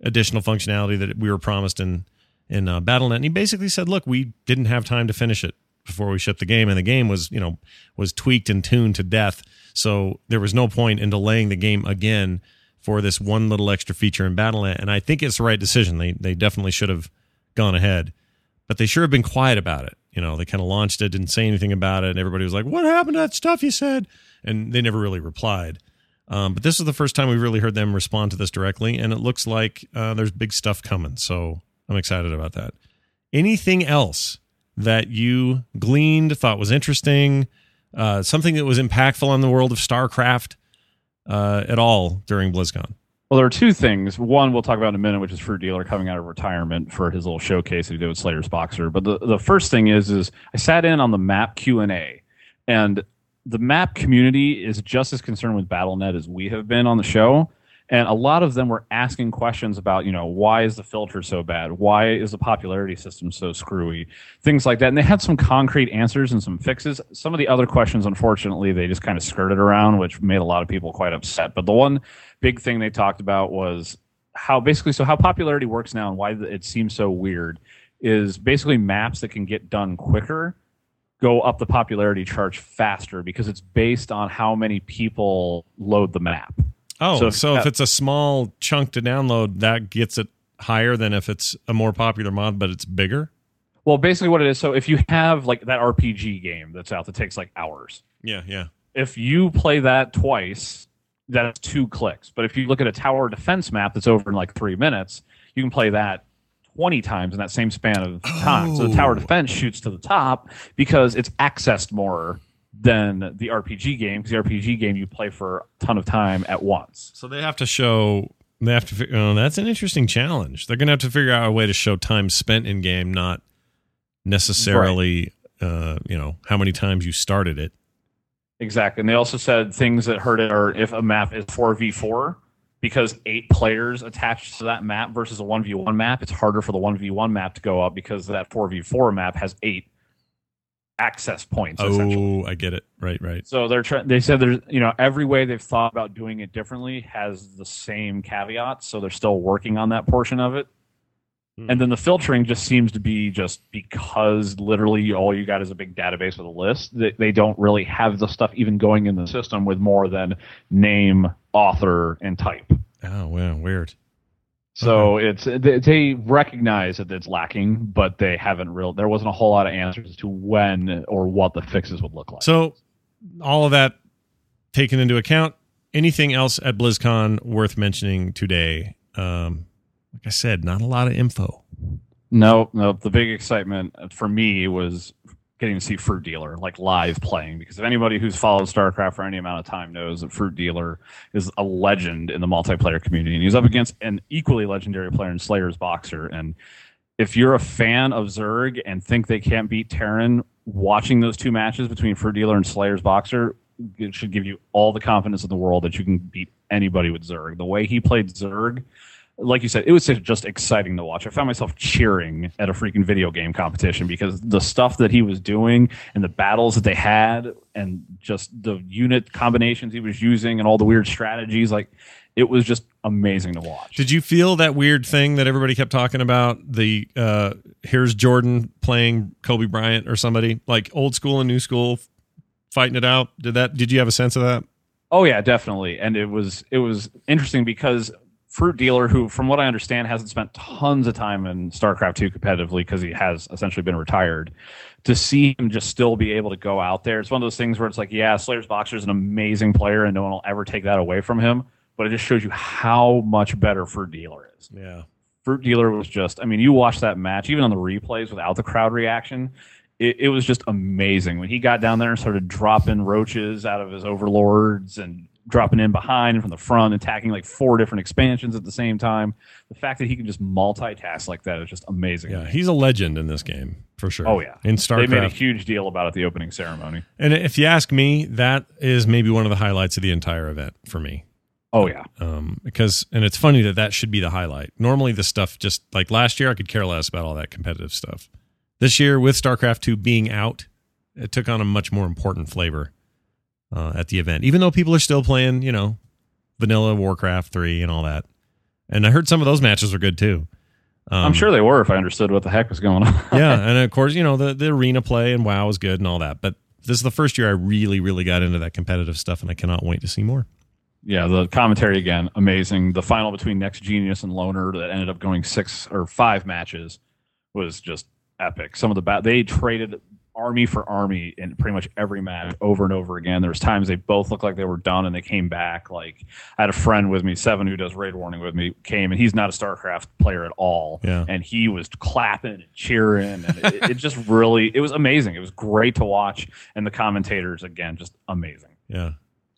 additional functionality that we were promised in in uh, BattleNet? And he basically said, look, we didn't have time to finish it before we shipped the game, and the game was, you know, was tweaked and tuned to death. So there was no point in delaying the game again for this one little extra feature in BattleNet. And I think it's the right decision. They they definitely should have gone ahead, but they sure have been quiet about it. You know, they kind of launched it, didn't say anything about it, and everybody was like, "What happened to that stuff you said?" And they never really replied. Um, but this is the first time we've really heard them respond to this directly, and it looks like uh, there's big stuff coming. So I'm excited about that. Anything else that you gleaned, thought was interesting, uh, something that was impactful on the world of StarCraft uh, at all during BlizzCon? Well, there are two things. One we'll talk about in a minute, which is Fruit Dealer coming out of retirement for his little showcase that he did with Slayer's Boxer. But the, the first thing is, is I sat in on the map Q and A, and the map community is just as concerned with BattleNet as we have been on the show. And a lot of them were asking questions about, you know, why is the filter so bad? Why is the popularity system so screwy? Things like that. And they had some concrete answers and some fixes. Some of the other questions, unfortunately, they just kind of skirted around, which made a lot of people quite upset. But the one big thing they talked about was how basically, so how popularity works now and why it seems so weird is basically maps that can get done quicker go up the popularity chart faster because it's based on how many people load the map. Oh, so, So if, if- it's a small chunk to download, that gets it higher than if it's a more popular mod, but it's bigger. Well, basically, what it is. So if you have like that RPG game that's out that takes like hours, Yeah, yeah. if you play that twice, that's two clicks. But if you look at a tower defense map that's over in like three minutes, you can play that 20 times in that same span of time. So the tower oh. defense shoots to the top because it's accessed more than the RPG game. Because the RPG game you play for a ton of time at once. So they have to show. They have to. Oh, that's an interesting challenge. They're going to have to figure out a way to show time spent in game, not necessarily, uh, you know, how many times you started it. Exactly. And they also said things that hurt it are if a map is 4v4, because eight players attached to that map versus a 1v1 map, it's harder for the 1v1 map to go up because that 4v4 map has eight access points. Oh, I get it. Right, right. So they're trying. They said there's you know every way they've thought about doing it differently has the same caveats. So they're still working on that portion of it. Hmm. And then the filtering just seems to be just because literally all you got is a big database with a list. They, they don't really have the stuff even going in the system with more than name, author, and type. Oh, wow, weird. So it's they, they recognize that it's lacking, but they haven't real. There wasn't a whole lot of answers to when or what the fixes would look like. So, all of that taken into account, anything else at BlizzCon worth mentioning today? Um, like I said, not a lot of info. No, no. The big excitement for me was getting to see Fruit Dealer like live playing because if anybody who's followed StarCraft for any amount of time knows that Fruit Dealer is a legend in the multiplayer community, and he's up against an equally legendary player in Slayer's Boxer. And if you're a fan of Zerg and think they can't beat Terran, watching those two matches between Fruit Dealer and Slayer's Boxer should give you all the confidence in the world that you can beat anybody with Zerg. The way he played Zerg like you said, it was just exciting to watch. I found myself cheering at a freaking video game competition because the stuff that he was doing and the battles that they had and just the unit combinations he was using and all the weird strategies, like it was just amazing to watch. Did you feel that weird thing that everybody kept talking about? The uh, here's Jordan playing Kobe Bryant or somebody like old school and new school fighting it out. Did that? Did you have a sense of that? Oh yeah, definitely. And it was it was interesting because fruit dealer who from what i understand hasn't spent tons of time in starcraft 2 competitively because he has essentially been retired to see him just still be able to go out there. It's one of those things where it's like yeah slayer's boxer is an amazing player and no one will ever take that away from him but it just shows you how much better fruit dealer is. Yeah. fruit dealer was just i mean you watch that match even on the replays without the crowd reaction it, it was just amazing. When he got down there and started dropping roaches out of his overlords and dropping in behind and from the front, attacking like four different expansions at the same time. The fact that he can just multitask like that is just amazing. Yeah, he's a legend in this game for sure. Oh yeah, in StarCraft, They made a huge deal about it at the opening ceremony. and if you ask me, that is maybe one of the highlights of the entire event for me. Oh yeah, Um, because and it's funny that that should be the highlight. Normally, the stuff just like last year, I could care less about all that competitive stuff. This year, with StarCraft two being out, it took on a much more important flavor uh, at the event. Even though people are still playing, you know, vanilla Warcraft three and all that. And I heard some of those matches were good too. Um, I'm sure they were if I understood what the heck was going on. *laughs* yeah, and of course, you know the the arena play and WoW is good and all that. But this is the first year I really, really got into that competitive stuff, and I cannot wait to see more. yeah, the commentary again, amazing. The final between Next Genius and Loner that ended up going six or five matches was just epic. Some of the bat they traded army for army in pretty much every match over and over again. There was times they both looked like they were done and they came back. Like I had a friend with me, Seven, who does raid warning with me, came and he's not a StarCraft player at all. Yeah. And he was clapping and cheering and it, it just *laughs* really it was amazing. It was great to watch. And the commentators again, just amazing. Yeah.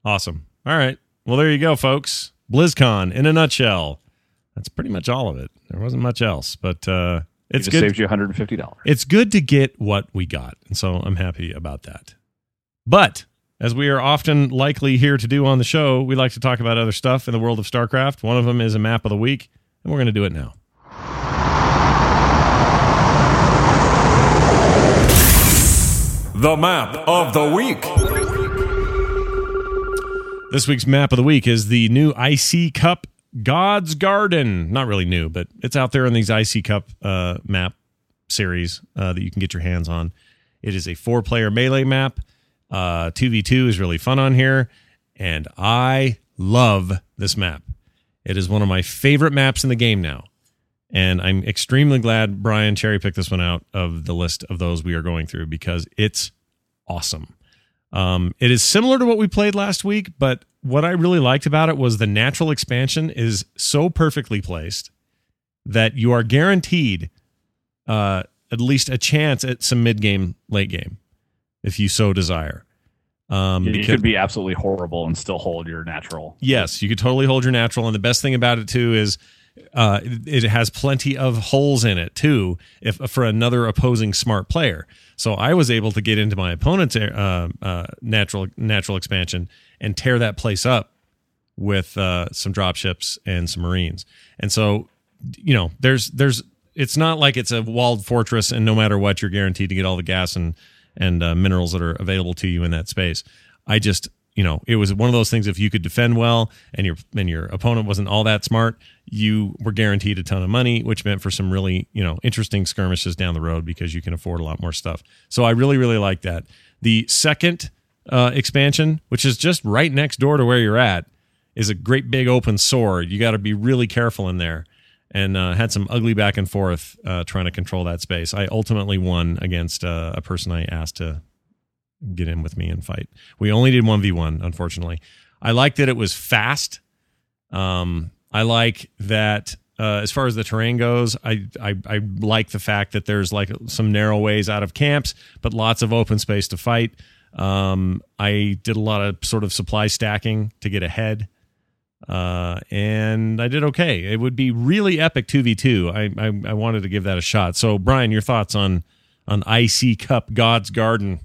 Awesome. All right. Well, there you go, folks. BlizzCon in a nutshell. That's pretty much all of it. There wasn't much else, but uh, it's just good. saved you $150. It's good to get what we got, and so I'm happy about that. But as we are often likely here to do on the show, we like to talk about other stuff in the world of StarCraft. One of them is a map of the week, and we're going to do it now. The map of the week. This week's map of the week is the new IC Cup God's Garden. Not really new, but it's out there in these IC Cup uh, map series uh, that you can get your hands on. It is a four player melee map. Uh, 2v2 is really fun on here, and I love this map. It is one of my favorite maps in the game now. And I'm extremely glad Brian cherry picked this one out of the list of those we are going through because it's awesome. Um, it is similar to what we played last week, but what I really liked about it was the natural expansion is so perfectly placed that you are guaranteed uh, at least a chance at some mid game, late game, if you so desire. Um, you because- could be absolutely horrible and still hold your natural. Yes, you could totally hold your natural, and the best thing about it too is uh, it has plenty of holes in it too. If for another opposing smart player, so I was able to get into my opponent's uh, uh, natural natural expansion and tear that place up with uh, some dropships and some marines, and so you know there's there's it's not like it's a walled fortress and no matter what you're guaranteed to get all the gas and and uh, minerals that are available to you in that space. I just you know it was one of those things. If you could defend well and your and your opponent wasn't all that smart, you were guaranteed a ton of money, which meant for some really you know interesting skirmishes down the road because you can afford a lot more stuff. So I really really like that. The second uh, expansion, which is just right next door to where you're at, is a great big open sword. You got to be really careful in there. And uh, had some ugly back and forth uh, trying to control that space. I ultimately won against uh, a person I asked to get in with me and fight. We only did 1v1, unfortunately. I like that it was fast. Um, I like that uh, as far as the terrain goes, I, I I like the fact that there's like some narrow ways out of camps, but lots of open space to fight. Um, I did a lot of sort of supply stacking to get ahead, uh, and I did okay. It would be really epic two v two. I I wanted to give that a shot. So, Brian, your thoughts on on IC Cup God's Garden?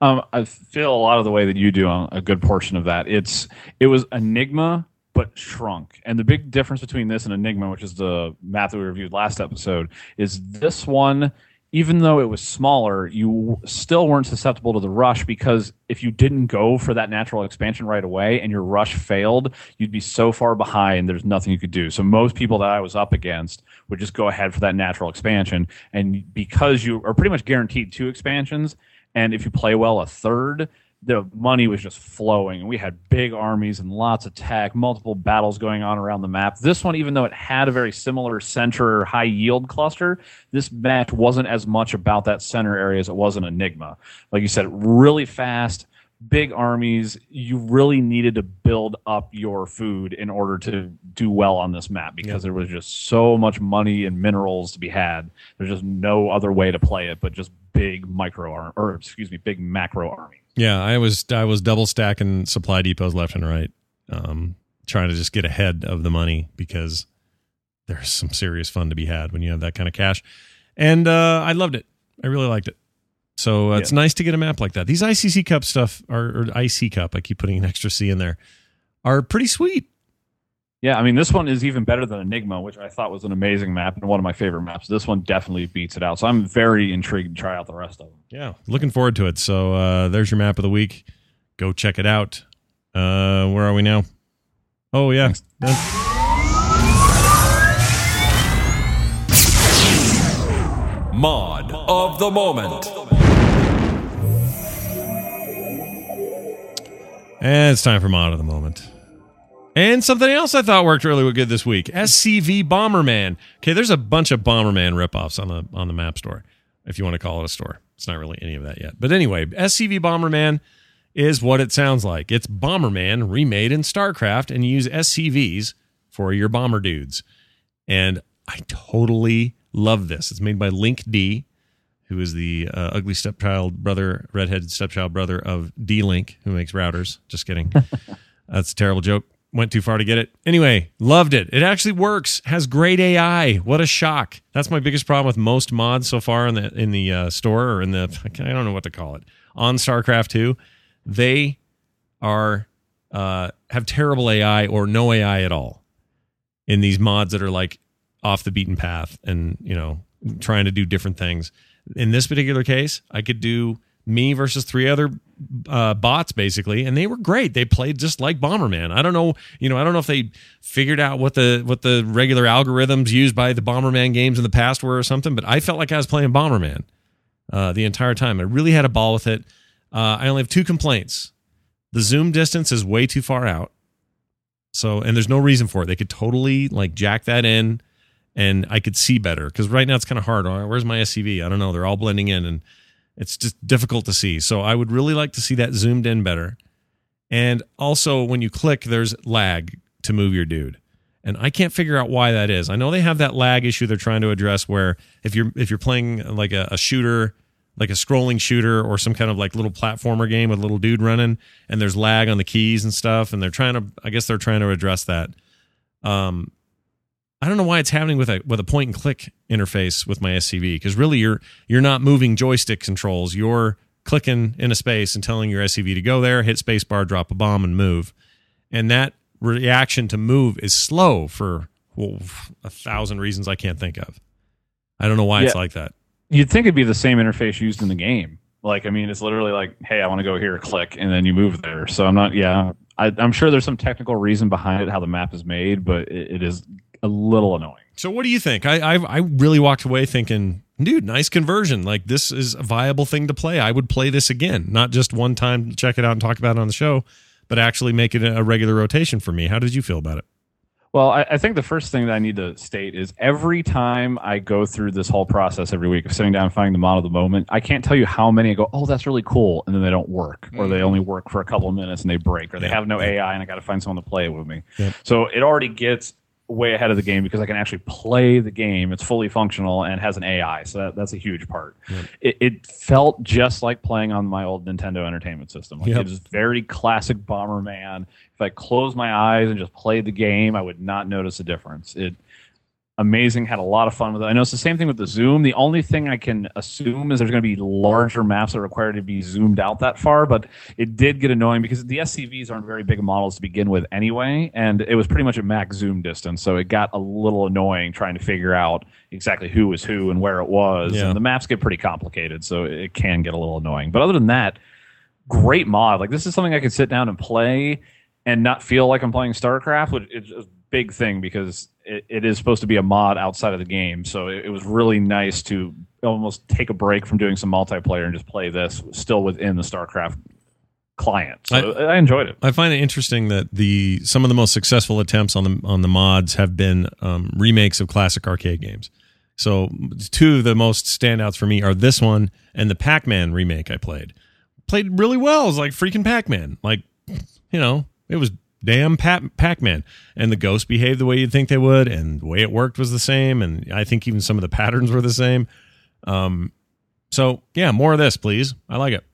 Um, I feel a lot of the way that you do on a good portion of that. It's it was Enigma but shrunk. And the big difference between this and Enigma, which is the map that we reviewed last episode, is this one, even though it was smaller, you still weren't susceptible to the rush because if you didn't go for that natural expansion right away and your rush failed, you'd be so far behind there's nothing you could do. So most people that I was up against would just go ahead for that natural expansion. And because you are pretty much guaranteed two expansions, and if you play well, a third, the money was just flowing. We had big armies and lots of tech, multiple battles going on around the map. This one, even though it had a very similar center high yield cluster, this match wasn't as much about that center area as it was in Enigma. Like you said, really fast, big armies. You really needed to build up your food in order to do well on this map because there was just so much money and minerals to be had. There's just no other way to play it but just big micro arm or excuse me, big macro army. Yeah, I was I was double stacking supply depots left and right, um, trying to just get ahead of the money because there's some serious fun to be had when you have that kind of cash, and uh, I loved it. I really liked it. So uh, it's nice to get a map like that. These ICC Cup stuff are or IC Cup. I keep putting an extra C in there. Are pretty sweet. Yeah, I mean, this one is even better than Enigma, which I thought was an amazing map and one of my favorite maps. This one definitely beats it out. So I'm very intrigued to try out the rest of them. Yeah, looking forward to it. So uh, there's your map of the week. Go check it out. Uh, where are we now? Oh yeah. Mod of the moment. And it's time for mod of the moment. And something else I thought worked really good this week: SCV Bomberman. Okay, there's a bunch of Bomberman ripoffs on the on the map store, if you want to call it a store. It's not really any of that yet, but anyway, SCV Bomberman is what it sounds like. It's Bomberman remade in StarCraft, and you use SCVs for your bomber dudes. And I totally love this. It's made by Link D, who is the uh, ugly stepchild brother, redheaded stepchild brother of D Link, who makes routers. Just kidding. *laughs* That's a terrible joke. Went too far to get it. Anyway, loved it. It actually works. Has great AI. What a shock. That's my biggest problem with most mods so far in the in the uh, store or in the I don't know what to call it on StarCraft Two. They are uh, have terrible AI or no AI at all in these mods that are like off the beaten path and you know trying to do different things. In this particular case, I could do me versus three other uh, bots basically, and they were great. They played just like Bomberman. I don't know, you know, I don't know if they figured out what the what the regular algorithms used by the Bomberman games in the past were or something, but I felt like I was playing Bomberman uh, the entire time. I really had a ball with it. Uh, I only have two complaints. The zoom distance is way too far out. So, and there's no reason for it. They could totally like jack that in and I could see better because right now it's kind of hard. Where's my SCV? I don't know. They're all blending in and it's just difficult to see. So I would really like to see that zoomed in better. And also, when you click, there's lag to move your dude. And I can't figure out why that is. I know they have that lag issue they're trying to address where if you're if you're playing like a, a shooter, like a scrolling shooter or some kind of like little platformer game with a little dude running and there's lag on the keys and stuff and they're trying to I guess they're trying to address that. Um I don't know why it's happening with a with a point and click interface with my SCV because really you're you're not moving joystick controls. You're clicking in a space and telling your SCV to go there, hit spacebar, drop a bomb, and move. And that reaction to move is slow for well, a thousand reasons I can't think of. I don't know why it's like that. You'd think it'd be the same interface used in the game. Like, I mean, it's literally like, hey, I want to go here, click, and then you move there. So I'm not, yeah, I, I'm sure there's some technical reason behind it, how the map is made, but it, it is a little annoying. So what do you think? I I've, I really walked away thinking, dude, nice conversion. Like this is a viable thing to play. I would play this again, not just one time, check it out and talk about it on the show, but actually make it a regular rotation for me. How did you feel about it? Well, I, I, think the first thing that I need to state is every time I go through this whole process every week of sitting down and finding the model of the moment, I can't tell you how many I go, oh, that's really cool, and then they don't work, or mm. they only work for a couple of minutes and they break, or they Yeah. have no AI and I got to find someone to play it with me. Yep. So it already gets way ahead of the game because I can actually play the game. It's fully functional and has an AI, so that, that's a huge part. It, it felt just like playing on my old Nintendo Entertainment System. Like Yep. It was very classic Bomberman. If I closed my eyes and just played the game, I would not notice a difference. It amazing. Had a lot of fun with it. I know it's the same thing with the zoom. The only thing I can assume is there's going to be larger maps that require to be zoomed out that far, but it did get annoying because the SCVs aren't very big models to begin with anyway, and it was pretty much a max zoom distance, so it got a little annoying trying to figure out exactly who was who and where it was. Yeah. And the maps get pretty complicated, so it can get a little annoying. But other than that, great mod. Like this is something I could sit down and play and not feel like I'm playing StarCraft, which is a big thing because it, it is supposed to be a mod outside of the game. So it, it was really nice to almost take a break from doing some multiplayer and just play this still within the StarCraft client. So I, enjoyed it. I find it interesting that the some of the most successful attempts on the on the mods have been um, remakes of classic arcade games. So two of the most standouts for me are this one and the Pac-Man remake I played. Played really well. It was like freaking Pac-Man. Like, you know, it was damn Pac- Pac-Man. And the ghosts behaved the way you'd think they would, and the way it worked was the same. And I think even some of the patterns were the same. Um, so yeah, more of this, please. I like it.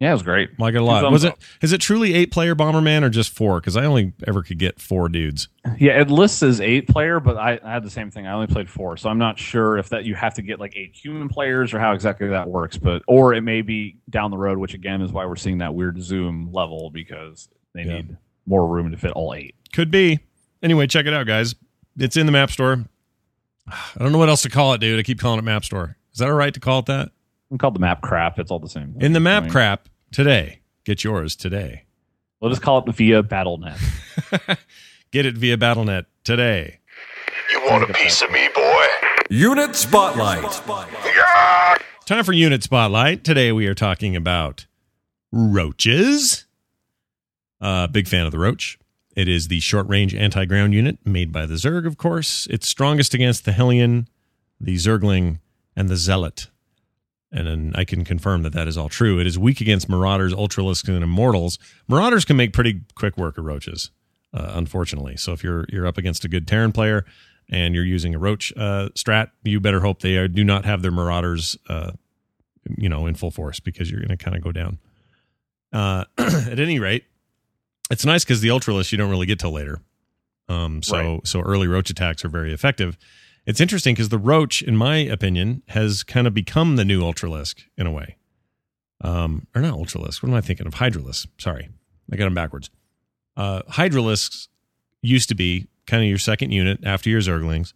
Yeah, it was great. Like it a lot. Was it? Is it truly eight player Bomberman or just four? Because I only ever could get four dudes. Yeah, it lists as eight player, but I, I had the same thing. I only played four, so I'm not sure if that you have to get like eight human players or how exactly that works. But or it may be down the road, which again is why we're seeing that weird zoom level because they Yeah. need more room to fit all eight. Could be. Anyway, check it out, guys. It's in the Map Store. *sighs* I don't know what else to call it, dude. I keep calling it Map Store. Is that all right to call it that? I'm called the map crap. It's all the same. In the map I mean, crap today. Get yours today. We'll just call it via BattleNet. *laughs* Get it via BattleNet today. You want a piece of me, boy? Unit Spotlight. Time for Unit Spotlight. Today we are talking about roaches. Uh, big fan of the roach. It is the short range anti ground unit made by the Zerg, of course. It's strongest against the Hellion, the Zergling, and the Zealot. And I can confirm that that is all true. It is weak against Marauders, Ultralisks, and Immortals. Marauders can make pretty quick work of roaches, uh, unfortunately. So if you're you're up against a good Terran player and you're using a roach uh, strat, you better hope they are, do not have their Marauders, uh, you know, in full force because you're going to kind of go down. Uh, *clears throat* at any rate, it's nice because the ultra Ultralisk you don't really get till later. Um, so Right. so early roach attacks are very effective. It's interesting because the roach, in my opinion, has kind of become the new Ultralisk in a way. Um, or not Ultralisk. What am I thinking of? Hydralisk. Sorry, I got them backwards. Uh, Hydralisks used to be kind of your second unit after your Zerglings.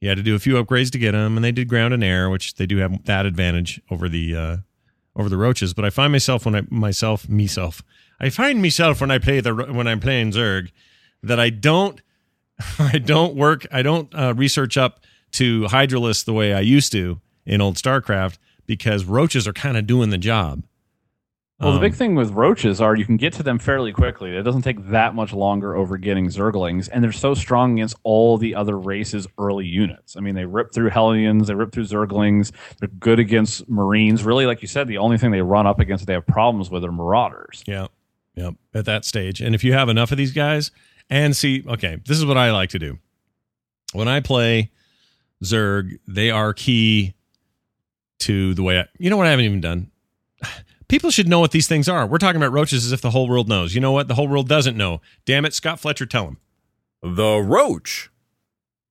You had to do a few upgrades to get them, and they did ground and air, which they do have that advantage over the uh, over the roaches. But I find myself when I myself myself I find myself when I play the when I'm playing Zerg that I don't *laughs* I don't work I don't uh, research up to Hydralisk the way I used to in old StarCraft because roaches are kind of doing the job. Well, the Um, big thing with roaches are you can get to them fairly quickly. It doesn't take that much longer over getting Zerglings, and they're so strong against all the other races' early units. I mean, they rip through Hellions, they rip through Zerglings. They're good against Marines. Really, like you said, the only thing they run up against that they have problems with are Marauders. Yeah. Yep. At that stage. And if you have enough of these guys, and see, okay, this is what I like to do. When I play Zerg, they are key to the way I, you know what I haven't even done? *sighs* People should know what these things are. We're talking about roaches as if the whole world knows. You know what? The whole world doesn't know. Damn it, Scott Fletcher, tell him. The Roach.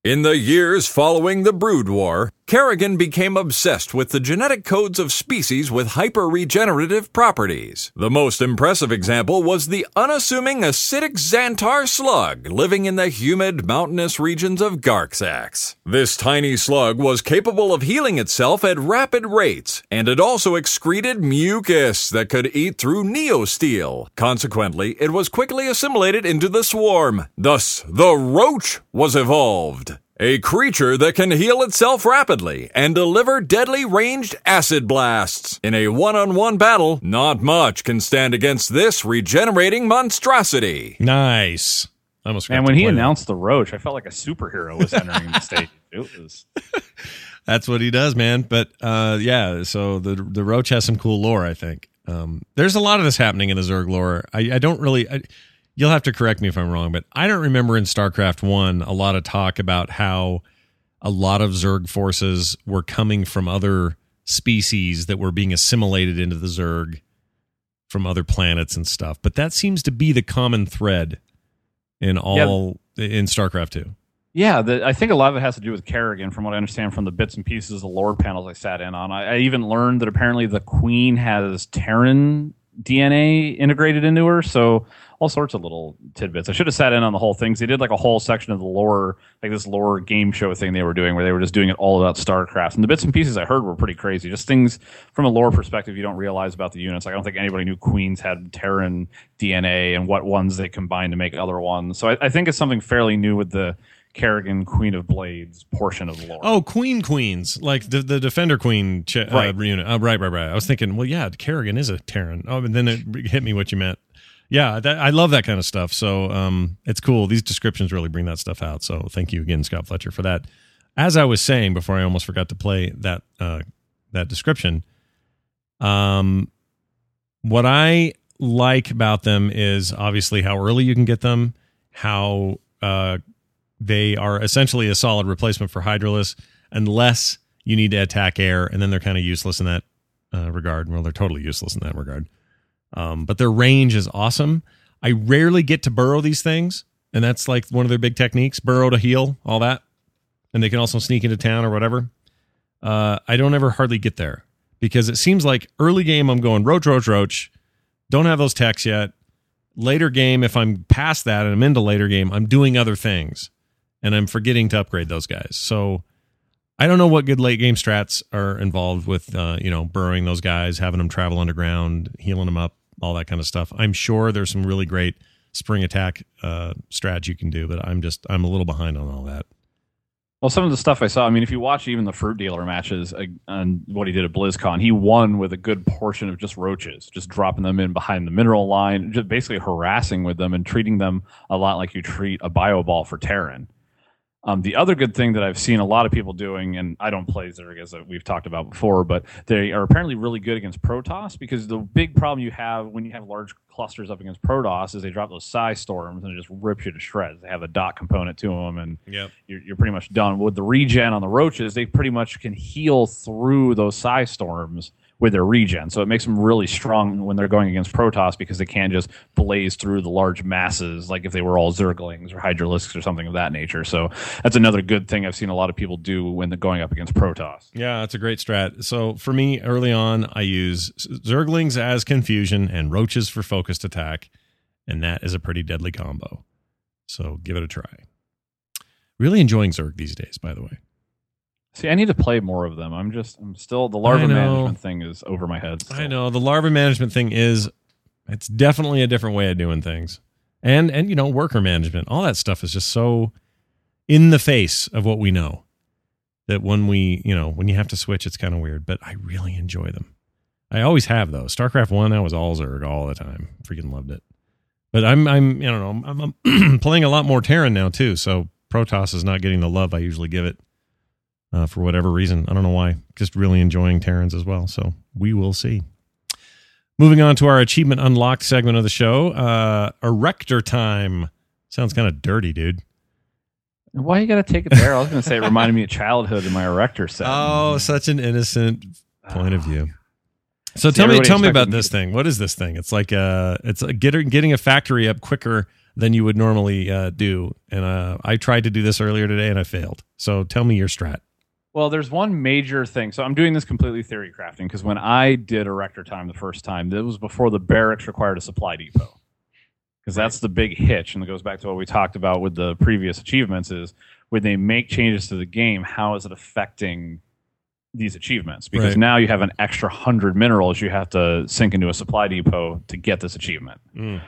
In the years following the Brood War, Kerrigan became obsessed with the genetic codes of species with hyper-regenerative properties. The most impressive example was the unassuming acidic Zantar slug living in the humid mountainous regions of Garxas. This tiny slug was capable of healing itself at rapid rates, and it also excreted mucus that could eat through neosteel. Consequently, it was quickly assimilated into the swarm. Thus, the roach was evolved. A creature that can heal itself rapidly and deliver deadly ranged acid blasts. In a one on one battle, not much can stand against this regenerating monstrosity. Nice. I almost forgot And when he play that. announced the roach, I felt like a superhero was entering the stage. *laughs* It was That's what he does, man. But uh, yeah, so the the roach has some cool lore. I think um, there's a lot of this happening in the Zerg lore. I, I don't really. I, you'll have to correct me if I'm wrong, but I don't remember in StarCraft One a lot of talk about how a lot of Zerg forces were coming from other species that were being assimilated into the Zerg from other planets and stuff. But that seems to be the common thread in all in StarCraft Two. Yeah, the, I think a lot of it has to do with Kerrigan, from what I understand from the bits and pieces of the lore panels I sat in on. I, I even learned that apparently the Queen has Terran DNA integrated into her, so all sorts of little tidbits. I should have sat in on the whole thing. They did like a whole section of the lore, like this lore game show thing they were doing, where they were just doing it all about StarCraft. And the bits and pieces I heard were pretty crazy. Just things from a lore perspective you don't realize about the units. Like I don't think anybody knew Queens had Terran DNA and what ones they combined to make other ones. So I, I think it's something fairly new with the Kerrigan Queen of Blades portion of the lore. Oh, Queen Queens, like the the Defender Queen ch- uh, Right. unit. Oh, right, right, right. I was thinking, well, yeah, Kerrigan is a Terran. Oh, and then it hit me what you meant. Yeah, that, I love that kind of stuff. So um, it's cool. These descriptions really bring that stuff out. So thank you again, Scott Fletcher, for that. As I was saying before, I almost forgot to play that uh, that description. Um, what I like about them is obviously how early you can get them, how uh, they are essentially a solid replacement for Hydralisk unless you need to attack air, and then they're kind of useless in that uh, regard. Well, they're totally useless in that regard. Um, but their range is awesome. I rarely get to burrow these things, and that's like one of their big techniques: burrow to heal, all that, and they can also sneak into town or whatever. Uh, I don't ever hardly get there because it seems like early game I'm going roach, roach, roach. Don't have those techs yet. Later game, if I'm past that and I'm into later game, I'm doing other things and I'm forgetting to upgrade those guys. So I don't know what good late game strats are involved with, uh, you know, burrowing those guys, having them travel underground, healing them up, all that kind of stuff. I'm sure there's some really great spring attack uh, strats you can do, but I'm just I'm a little behind on all that. Well, some of the stuff I saw, I mean, if you watch even the fruit dealer matches uh, and what he did at BlizzCon, he won with a good portion of just roaches, just dropping them in behind the mineral line, just basically harassing with them and treating them a lot like you treat a bio ball for Terran. Um, the other good thing that I've seen a lot of people doing, and I don't play Zerg as we've talked about before, but they are apparently really good against Protoss because the big problem you have when you have large clusters up against Protoss is they drop those Psi storms and it just rips you to shreds. They have a dot component to them, and Yep. you're, you're pretty much done. With the regen on the roaches, they pretty much can heal through those psi storms with their regen. So it makes them really strong when they're going against Protoss because they can't just blaze through the large masses like if they were all Zerglings or Hydralisks or something of that nature. So that's another good thing I've seen a lot of people do when they're going up against Protoss. Yeah, that's a great strat. So for me, early on, I use Zerglings as confusion and roaches for focused attack, and that is a pretty deadly combo. So give it a try. Really enjoying Zerg these days, by the way. See, I need to play more of them. I'm just, I'm still, the larva management thing is over my head. I know the larva management thing is it's definitely a different way of doing things. And and you know, worker management, all that stuff is just so in the face of what we know. That when we, you know, when you have to switch, it's kind of weird, but I really enjoy them. I always have though. StarCraft 1, I was all Zerg all the time. Freaking loved it. But I'm I'm I don't know, I'm, I'm *clears throat* playing a lot more Terran now too, so Protoss is not getting the love I usually give it. Uh, for whatever reason. I don't know why. Just really enjoying Terrans as well. So we will see. Moving on to our achievement unlocked segment of the show. Uh, erector time. Sounds kind of dirty, dude. Why you got to take it there? I was going to say it reminded me of childhood and my erector set. Oh, such an innocent point of view. So See, tell me, tell me about this thing. What is this thing? It's like uh, it's a, getting getting a factory up quicker than you would normally uh, do. And uh, I tried to do this earlier today and I failed. So tell me your strat. Well, there's one major thing. So I'm doing this completely theory crafting because when I did Erector Time the first time, that was before the barracks required a supply depot. Because that's the big hitch, and it goes back to what we talked about with the previous achievements: is when they make changes to the game, how is it affecting these achievements? Because Right. now you have an extra hundred minerals you have to sink into a supply depot to get this achievement. Mm.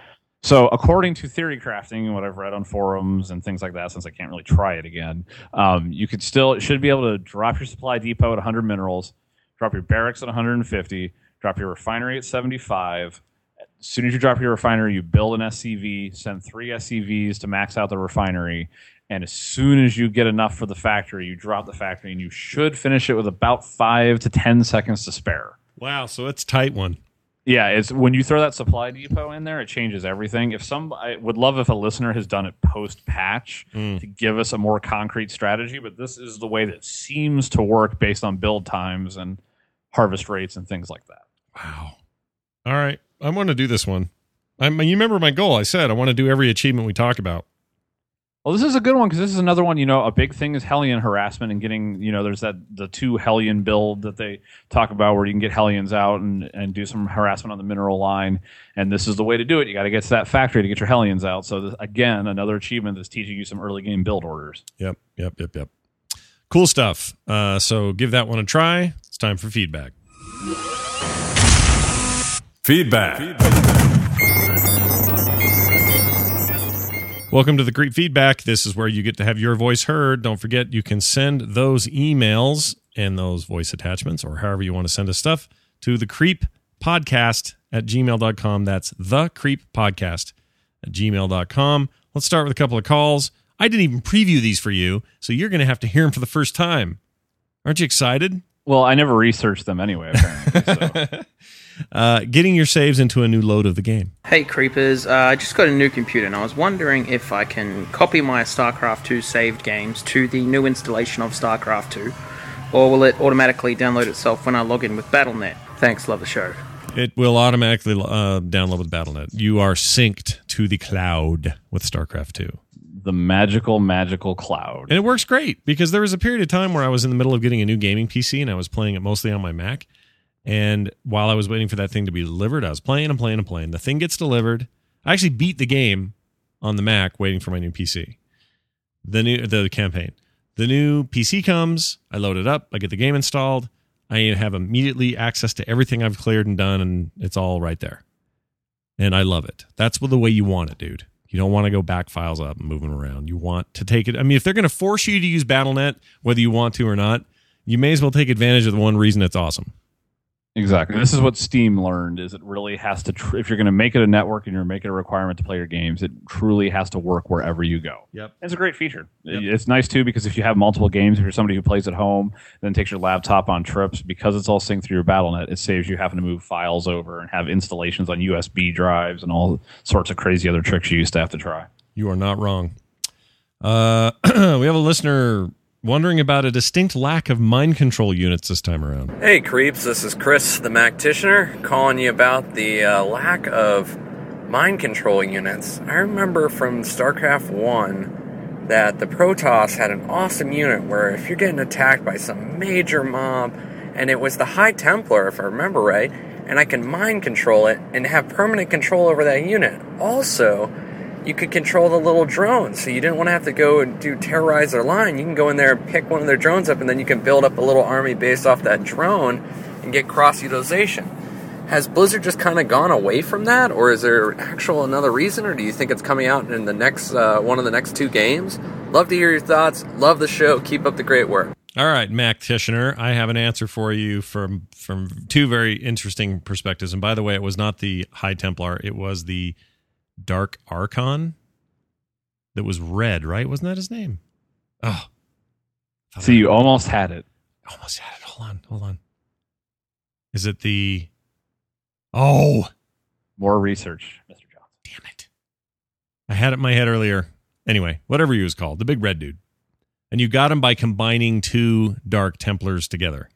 So, according to theory crafting and what I've read on forums and things like that, since I can't really try it again, um, you could still should be able to drop your supply depot at 100 minerals, drop your barracks at 150, drop your refinery at 75. As soon as you drop your refinery, you build an SCV, send three SCVs to max out the refinery, and as soon as you get enough for the factory, you drop the factory, and you should finish it with about five to 10 seconds to spare. Wow, so it's tight one. Yeah, it's when you throw that supply depot in there, it changes everything. If some, I would love if a listener has done it post patch Mm. to give us a more concrete strategy. But this is the way that seems to work based on build times and harvest rates and things like that. Wow. All right, I want to do this one. I you remember my goal? I said I want to do every achievement we talk about. Well, this is a good one because this is another one. You know, a big thing is Hellion harassment and getting. You know, there's that the two Hellion build that they talk about where you can get Hellions out and and do some harassment on the mineral line. And this is the way to do it. You got to get to that factory to get your Hellions out. So this, again, another achievement that's teaching you some early game build orders. Yep, yep, yep, yep. Cool stuff. Uh, so give that one a try. It's time for feedback. Feedback. Welcome to the Creep Feedback. This is where you get to have your voice heard. Don't forget, you can send those emails and those voice attachments, or however you want to send us stuff, to the Creep Podcast at gmail.com. That's the Creep Podcast at gmail.com. Let's start with a couple of calls. I didn't even preview these for you, so you're going to have to hear them for the first time. Aren't you excited? Well, I never researched them anyway. Apparently, so. *laughs* Uh, getting your saves into a new load of the game. Hey creepers, uh, I just got a new computer and I was wondering if I can copy my StarCraft 2 saved games to the new installation of StarCraft 2, or will it automatically download itself when I log in with Battle.net? Thanks, love the show. It will automatically uh, download with BattleNet. You are synced to the cloud with StarCraft 2. the magical, magical cloud. And it works great because there was a period of time where I was in the middle of getting a new gaming PC and I was playing it mostly on my Mac. And while I was waiting for that thing to be delivered, I was playing and playing and playing. The thing gets delivered. I actually beat the game on the Mac waiting for my new PC. The new the campaign. The new PC comes, I load it up, I get the game installed, I have immediately access to everything I've cleared and done, and it's all right there. And I love it. That's the way you want it, dude. You don't want to go back files up and move them around. You want to take it. I mean, if they're going to force you to use BattleNet, whether you want to or not, you may as well take advantage of the one reason it's awesome. Exactly. This is what Steam learned: is it really has to. Tr- if you're going to make it a network and you're making a requirement to play your games, it truly has to work wherever you go. Yep. It's a great feature. Yep. It's nice too because if you have multiple games, if you're somebody who plays at home, then takes your laptop on trips, because it's all synced through your BattleNet, it saves you having to move files over and have installations on USB drives and all sorts of crazy other tricks you used to have to try. You are not wrong. Uh, *clears throat* we have a listener wondering about a distinct lack of mind control units this time around. Hey creeps, this is Chris the Macticianer calling you about the uh, lack of mind control units. I remember from StarCraft 1 that the Protoss had an awesome unit where if you're getting attacked by some major mob, and it was the High Templar, if I remember right, and I can mind control it and have permanent control over that unit. Also, you could control the little drones, so you didn't want to have to go and do terrorize their line. You can go in there and pick one of their drones up, and then you can build up a little army based off that drone and get cross utilization. Has Blizzard just kind of gone away from that, or is there actual another reason, or do you think it's coming out in the next uh, one of the next two games? Love to hear your thoughts. Love the show. Keep up the great work. All right, Mac Tishner, I have an answer for you from from two very interesting perspectives. And by the way, it was not the High Templar; it was the Dark Archon that was red, right? Wasn't that his name? Oh, So you almost had it. almost had it. Hold on, hold on. Is it the? Oh, More research, Mr. Johnson. damn it! I had it in my head earlier. Anyway, whatever he was called, the big red dude, and you got him by combining two Dark Templars together,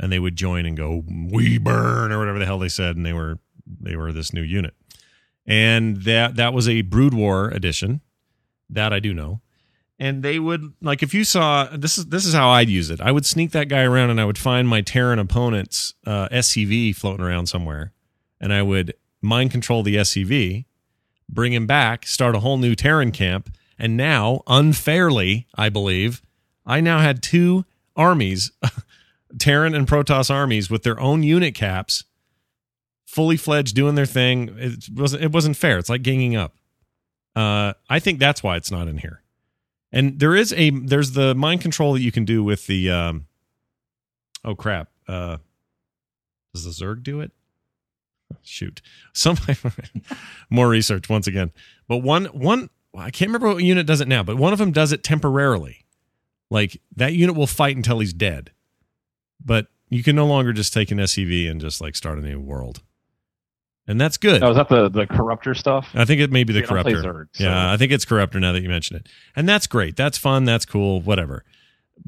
and they would join and go "We burn" or whatever the hell they said, and they were they were this new unit, and that that was a Brood War edition. That I do know. and they would like if you saw this is this is how I'd use it. I would sneak that guy around and I would find my Terran opponent's uh, SCV floating around somewhere, and I would mind control the SCV, bring him back, start a whole new Terran camp, and now unfairly, I believe, I now had two armies, *laughs* Terran and Protoss armies with their own unit caps, fully fledged, doing their thing. It wasn't it wasn't fair. It's like ganging up. Uh, I think that's why it's not in here. And there is a there's the mind control that you can do with the um oh crap. Uh does the Zerg do it? Shoot. Some *laughs* more research once again. But one one I can't remember what unit does it now, but one of them does it temporarily. Like that unit will fight until he's dead. But you can no longer just take an SCV and just like start a new world. And that's good. Oh, is that the the corruptor stuff? I think it may be the See, I don't play corruptor. Zerg, so- Yeah, I think it's corruptor now that you mention it, and that's great. That's fun. That's cool. Whatever.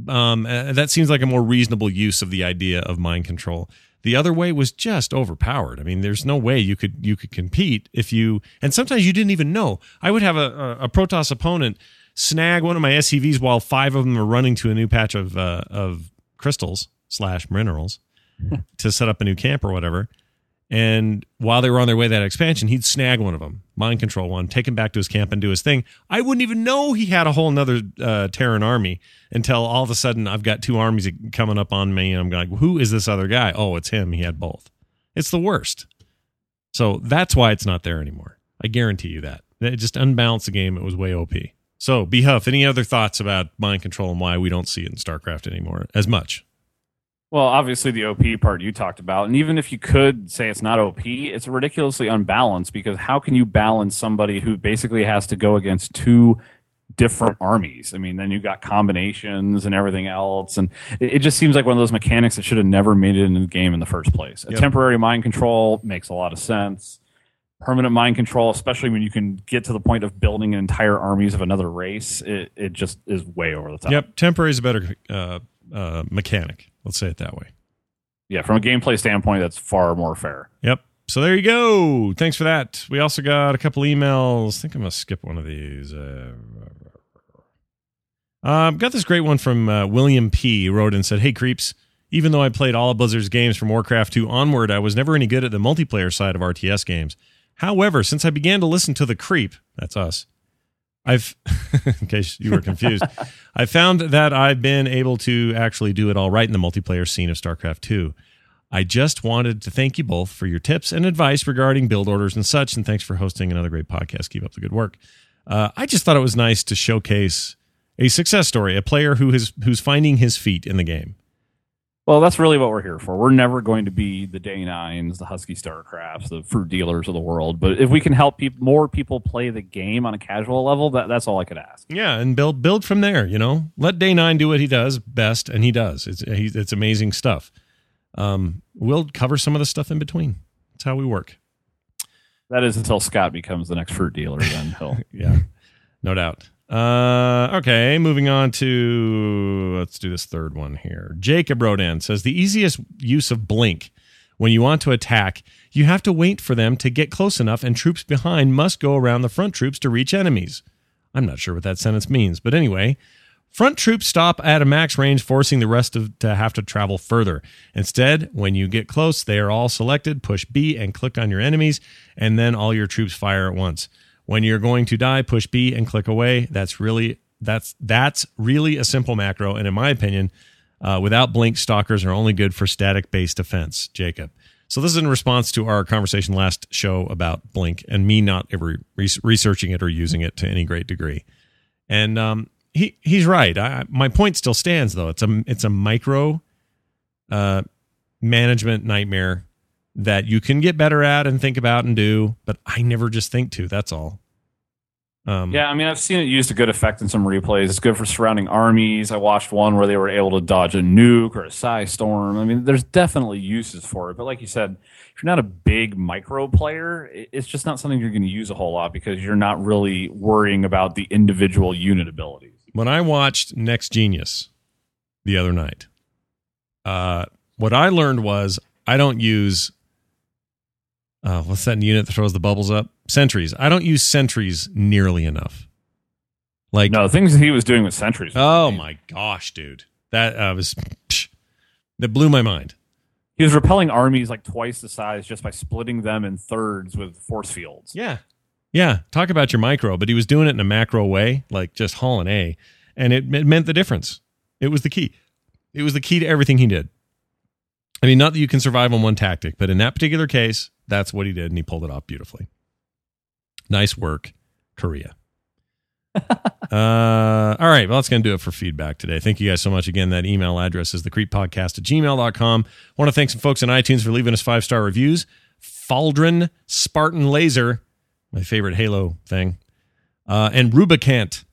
Um, uh, that seems like a more reasonable use of the idea of mind control. The other way was just overpowered. I mean, there's no way you could you could compete if you and sometimes you didn't even know. I would have a, a, a Protoss opponent snag one of my SCVs while five of them are running to a new patch of uh, of crystals slash minerals *laughs* to set up a new camp or whatever. And while they were on their way to that expansion, he'd snag one of them, mind control one, take him back to his camp and do his thing. I wouldn't even know he had a whole nother uh, Terran army until all of a sudden I've got two armies coming up on me, and I'm like, who is this other guy? Oh, it's him. He had both. It's the worst. So that's why it's not there anymore. I guarantee you that. It just unbalanced the game. It was way OP. So, B Huff, any other thoughts about mind control and why we don't see it in StarCraft anymore as much? Well, obviously the OP part you talked about, and even if you could say it's not OP, it's ridiculously unbalanced because how can you balance somebody who basically has to go against two different armies? I mean, then you've got combinations and everything else, and it, it just seems like one of those mechanics that should have never made it into the game in the first place. A temporary mind control makes a lot of sense. Permanent mind control, especially when you can get to the point of building entire armies of another race, it, it just is way over the top. Yep, temporary is a better uh, uh, mechanic. Let's say it that way. Yeah, from a gameplay standpoint, that's far more fair. Yep. So there you go. Thanks for that. We also got a couple emails. I think I'm gonna skip one of these. Uh, um, got this great one from uh, William P. He wrote and said, "Hey creeps, even though I played all of Blizzard's games from Warcraft 2 onward, I was never any good at the multiplayer side of RTS games. However, since I began to listen to the Creep, that's us, I've, *laughs* in case you were confused, *laughs* I found that I've been able to actually do it all right in the multiplayer scene of StarCraft 2. I just wanted to thank you both for your tips and advice regarding build orders and such, and thanks for hosting another great podcast. Keep up the good work. Uh, I just thought it was nice to showcase a success story, a player who is who's finding his feet in the game. Well, that's really what we're here for. We're never going to be the Day Nines, the Husky Starcrafts, the fruit dealers of the world. But if we can help peop more people play the game on a casual level, that, that's all I could ask. Yeah, and build build from there. You know, let Day Nine do what he does best, and he does. It's he, it's amazing stuff. Um, we'll cover some of the stuff in between. That's how we work. That is until Scott becomes the next fruit dealer. Then he'll. *laughs* Yeah, no doubt. Uh, okay, moving on to let's do this third one here. Jacob wrote in says the easiest use of blink when you want to attack, you have to wait for them to get close enough, and troops behind must go around the front troops to reach enemies. I'm not sure what that sentence means, but anyway, front troops stop at a max range, forcing the rest of to have to travel further. Instead, when you get close, they are all selected. Push B and click on your enemies, and then all your troops fire at once. When you're going to die, push B and click away. That's really that's that's really a simple macro, and in my opinion, uh, without blink, stalkers are only good for static based defense. Jacob. So this is in response to our conversation last show about blink and me not ever re- researching it or using it to any great degree. And um, he he's right. I, my point still stands though. It's a it's a micro uh, management nightmare that you can get better at and think about and do, but I never just think to. That's all. Um, Yeah, I mean, I've seen it used to good effect in some replays. It's good for surrounding armies. I watched one where they were able to dodge a nuke or a psi storm. I mean, there's definitely uses for it. But like you said, if you're not a big micro player, it's just not something you're going to use a whole lot because you're not really worrying about the individual unit abilities. when I watched Next Genius the other night, uh, what I learned was I don't use uh, what's that unit that throws the bubbles up? Sentries. I don't use sentries nearly enough. Like, No, the things he was doing with sentries. oh amazing. my gosh, dude, that uh, was psh, that blew my mind. He was repelling armies like twice the size just by splitting them in thirds with force fields. Yeah. Yeah. Talk about your micro, but he was doing it in a macro way, like just hauling A. And it, it meant the difference. It was the key. It was the key to everything he did. I mean, not that you can survive on one tactic, but in that particular case, that's what he did, and he pulled it off beautifully. Nice work, Korea. *laughs* uh, all right. Well, that's going to do it for feedback today. Thank you guys so much. Again, that email address is thecreeppodcast at gmail.com. want to thank some folks on iTunes for leaving us five star reviews. Faldrin, Spartan Laser, my favorite Halo thing, uh, and Rubicant.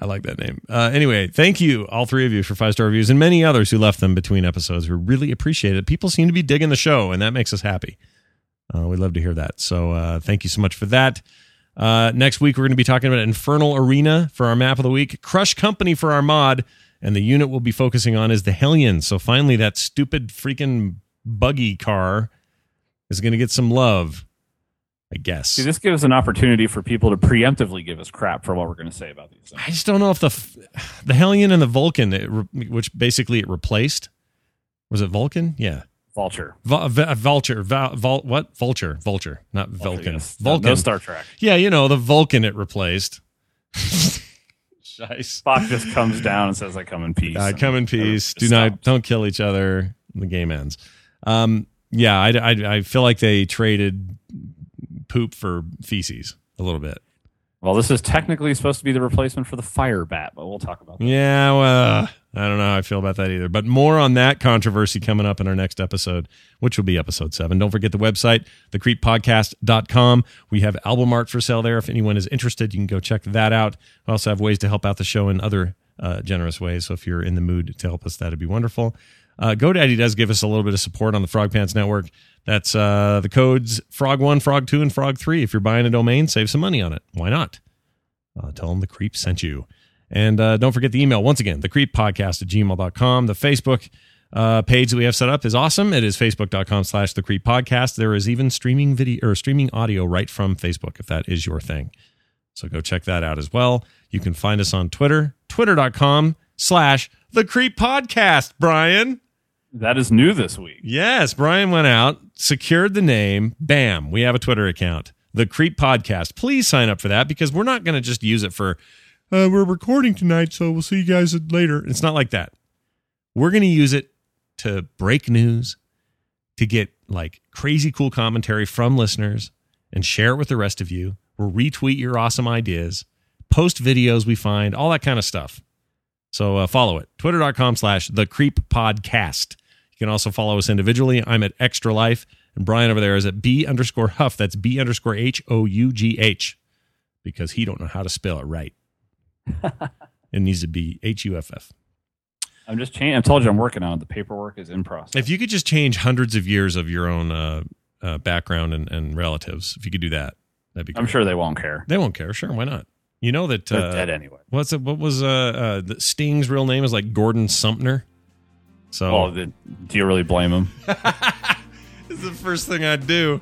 I like that name. Uh, anyway, thank you, all three of you, for five star reviews and many others who left them between episodes. We really appreciate it. People seem to be digging the show, and that makes us happy. Uh, we love to hear that. So uh, thank you so much for that. Uh, next week, we're going to be talking about Infernal Arena for our map of the week, Crush Company for our mod, and the unit we'll be focusing on is the Hellion. So finally, that stupid freaking buggy car is going to get some love, I guess. See, this gives an opportunity for people to preemptively give us crap for what we're going to say about these things. I just don't know if the the Hellion and the Vulcan, it re- which basically it replaced, was it Vulcan? Yeah, Vulture. Vul- v- vulture, Vul- Vul- what? Vulture, Vulture, not Vulcan. yes. Vulcan. No Star Trek. Yeah, you know the Vulcan it replaced. *laughs* Scheiße. Spock just comes down and says, "I come in peace." I come in peace. just Do not stops. don't kill each other. The game ends. Um, yeah, I, I, I feel like they traded poop for feces a little bit. Well, this is technically supposed to be the replacement for the Fire Bat, but we'll talk about that. Yeah, well, I don't know how I feel about that either. But more on that controversy coming up in our next episode, which will be episode seven. Don't forget the website, thecreeppodcast.com. We have album art for sale there. If anyone is interested, you can go check that out. We also have ways to help out the show in other uh, generous ways. So if you're in the mood to help us, that'd be wonderful. Uh, GoDaddy does give us a little bit of support on the Frog Pants Network. That's uh, the codes Frog1, Frog2, and Frog3. If you're buying a domain, save some money on it. Why not? Uh, tell them the creep sent you. And uh, don't forget the email once again, the creep podcast at gmail.com. The Facebook uh, page that we have set up is awesome. It is facebook.com slash the creep podcast. There is even streaming video or streaming audio right from Facebook if that is your thing. So go check that out as well. You can find us on Twitter, twitter.com slash the creep podcast, Brian. That is new this week. Yes, Brian went out, secured the name. Bam, we have a Twitter account, the Creep Podcast. Please sign up for that because we're not going to just use it for, uh, we're recording tonight, so we'll see you guys later. It's not like that. We're going to use it to break news, to get like crazy cool commentary from listeners and share it with the rest of you. We'll retweet your awesome ideas, post videos we find, all that kind of stuff. So uh, follow it. Twitter.com slash the creep podcast. You can also follow us individually. I'm at Extra Life, and Brian over there is at B underscore Huff. That's B underscore H O U G H because he don't know how to spell it right. *laughs* it needs to be H U F F. I'm just changing. I told you I'm working on it. The paperwork is in process. If you could just change hundreds of years of your own uh, uh, background and, and relatives, if you could do that, that'd be. Great. I'm sure they won't care. they won't care. Sure, why not? You know that They're uh, dead anyway. What's it? What was uh, uh the Sting's real name is like Gordon Sumner. So Oh, the, do you really blame him? *laughs* It's the first thing I'd do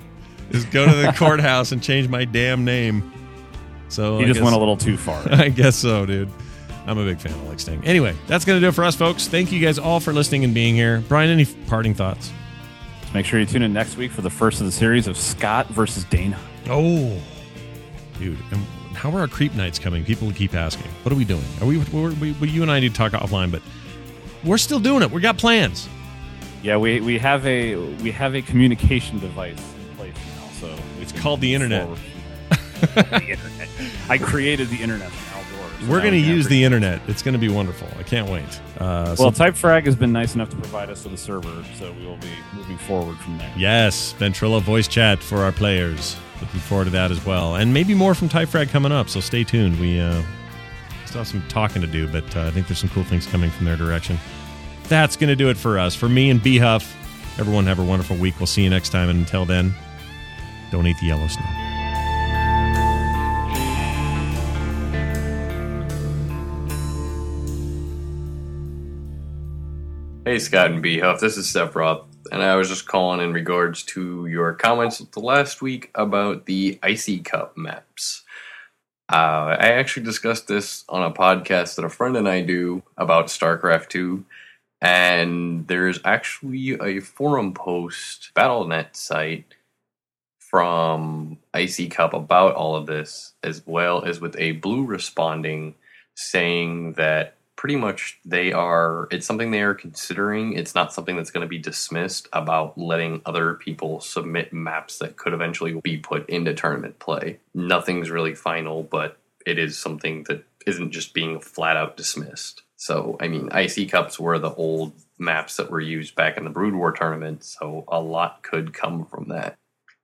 is go to the courthouse and change my damn name. So He I just guess- went a little too far. *laughs* I guess so, dude. I'm a big fan of like Sting. Anyway, that's gonna do it for us, folks. Thank you guys all for listening and being here. Brian, any parting thoughts? Make sure you tune in next week for the first of the series of Scott versus Dana. Oh, dude, and how are our creep nights coming? People keep asking. What are we doing? Are we? We're, we, we you and I need to talk offline, but we're still doing it. We got plans. Yeah, we, we have a we have a communication device in place now, so It's called the internet. the internet. I created the internet from Al Gore. so We're going to use the internet. It's going to be wonderful. I can't wait. Uh, Well, so, Typefrag has been nice enough to provide us with a server, so we will be moving forward from there. yes, Ventrilo voice chat for our players. Looking forward to that as well, and maybe more from Typefrag coming up. So stay tuned. We uh, still have some talking to do, but uh, I think there's some cool things coming from their direction. That's going to do it for us. For me and B Huff, everyone have a wonderful week. We'll see you next time, and until then, don't eat the yellow snow. Hey, Scott and B Huff, this is Sephiroth, and I was just calling in regards to your comments the last week about the iCCup maps. Uh, I actually discussed this on a podcast that a friend and I do about StarCraft 2. And there's actually a forum post, BattleNet site from iCCup about all of this, as well as with a blue responding saying that pretty much they are it's something they are considering. It's not something that's going to be dismissed about letting other people submit maps that could eventually be put into tournament play. Nothing's really final but it is something that isn't just being flat out dismissed. So i mean iCCups were the old maps that were used back in the brood war tournament so a lot could come from that.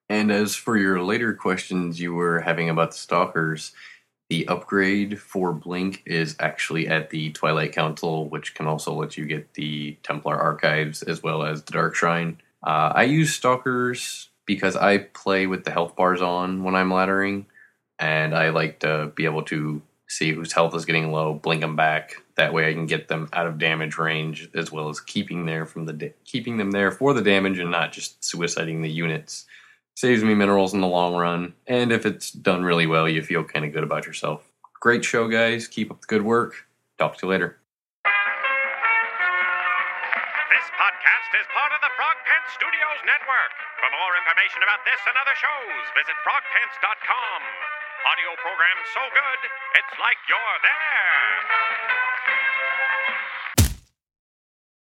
And as for your later questions you were having about the stalkers the upgrade for Blink is actually at the Twilight Council, which can also let you get the Templar Archives as well as the Dark Shrine. Uh, I use Stalkers because I play with the health bars on when I'm laddering, and I like to be able to see whose health is getting low, blink them back. That way, I can get them out of damage range as well as keeping there from the da- keeping them there for the damage and not just suiciding the units saves me minerals in the long run. And if it's done really well, you feel kind of good about yourself. Great show, guys. Keep up the good work. Talk to you later. This podcast is part of the Frog Pants Studios Network. For more information about this and other shows, visit frogpants.com. Audio program so good, it's like you're there.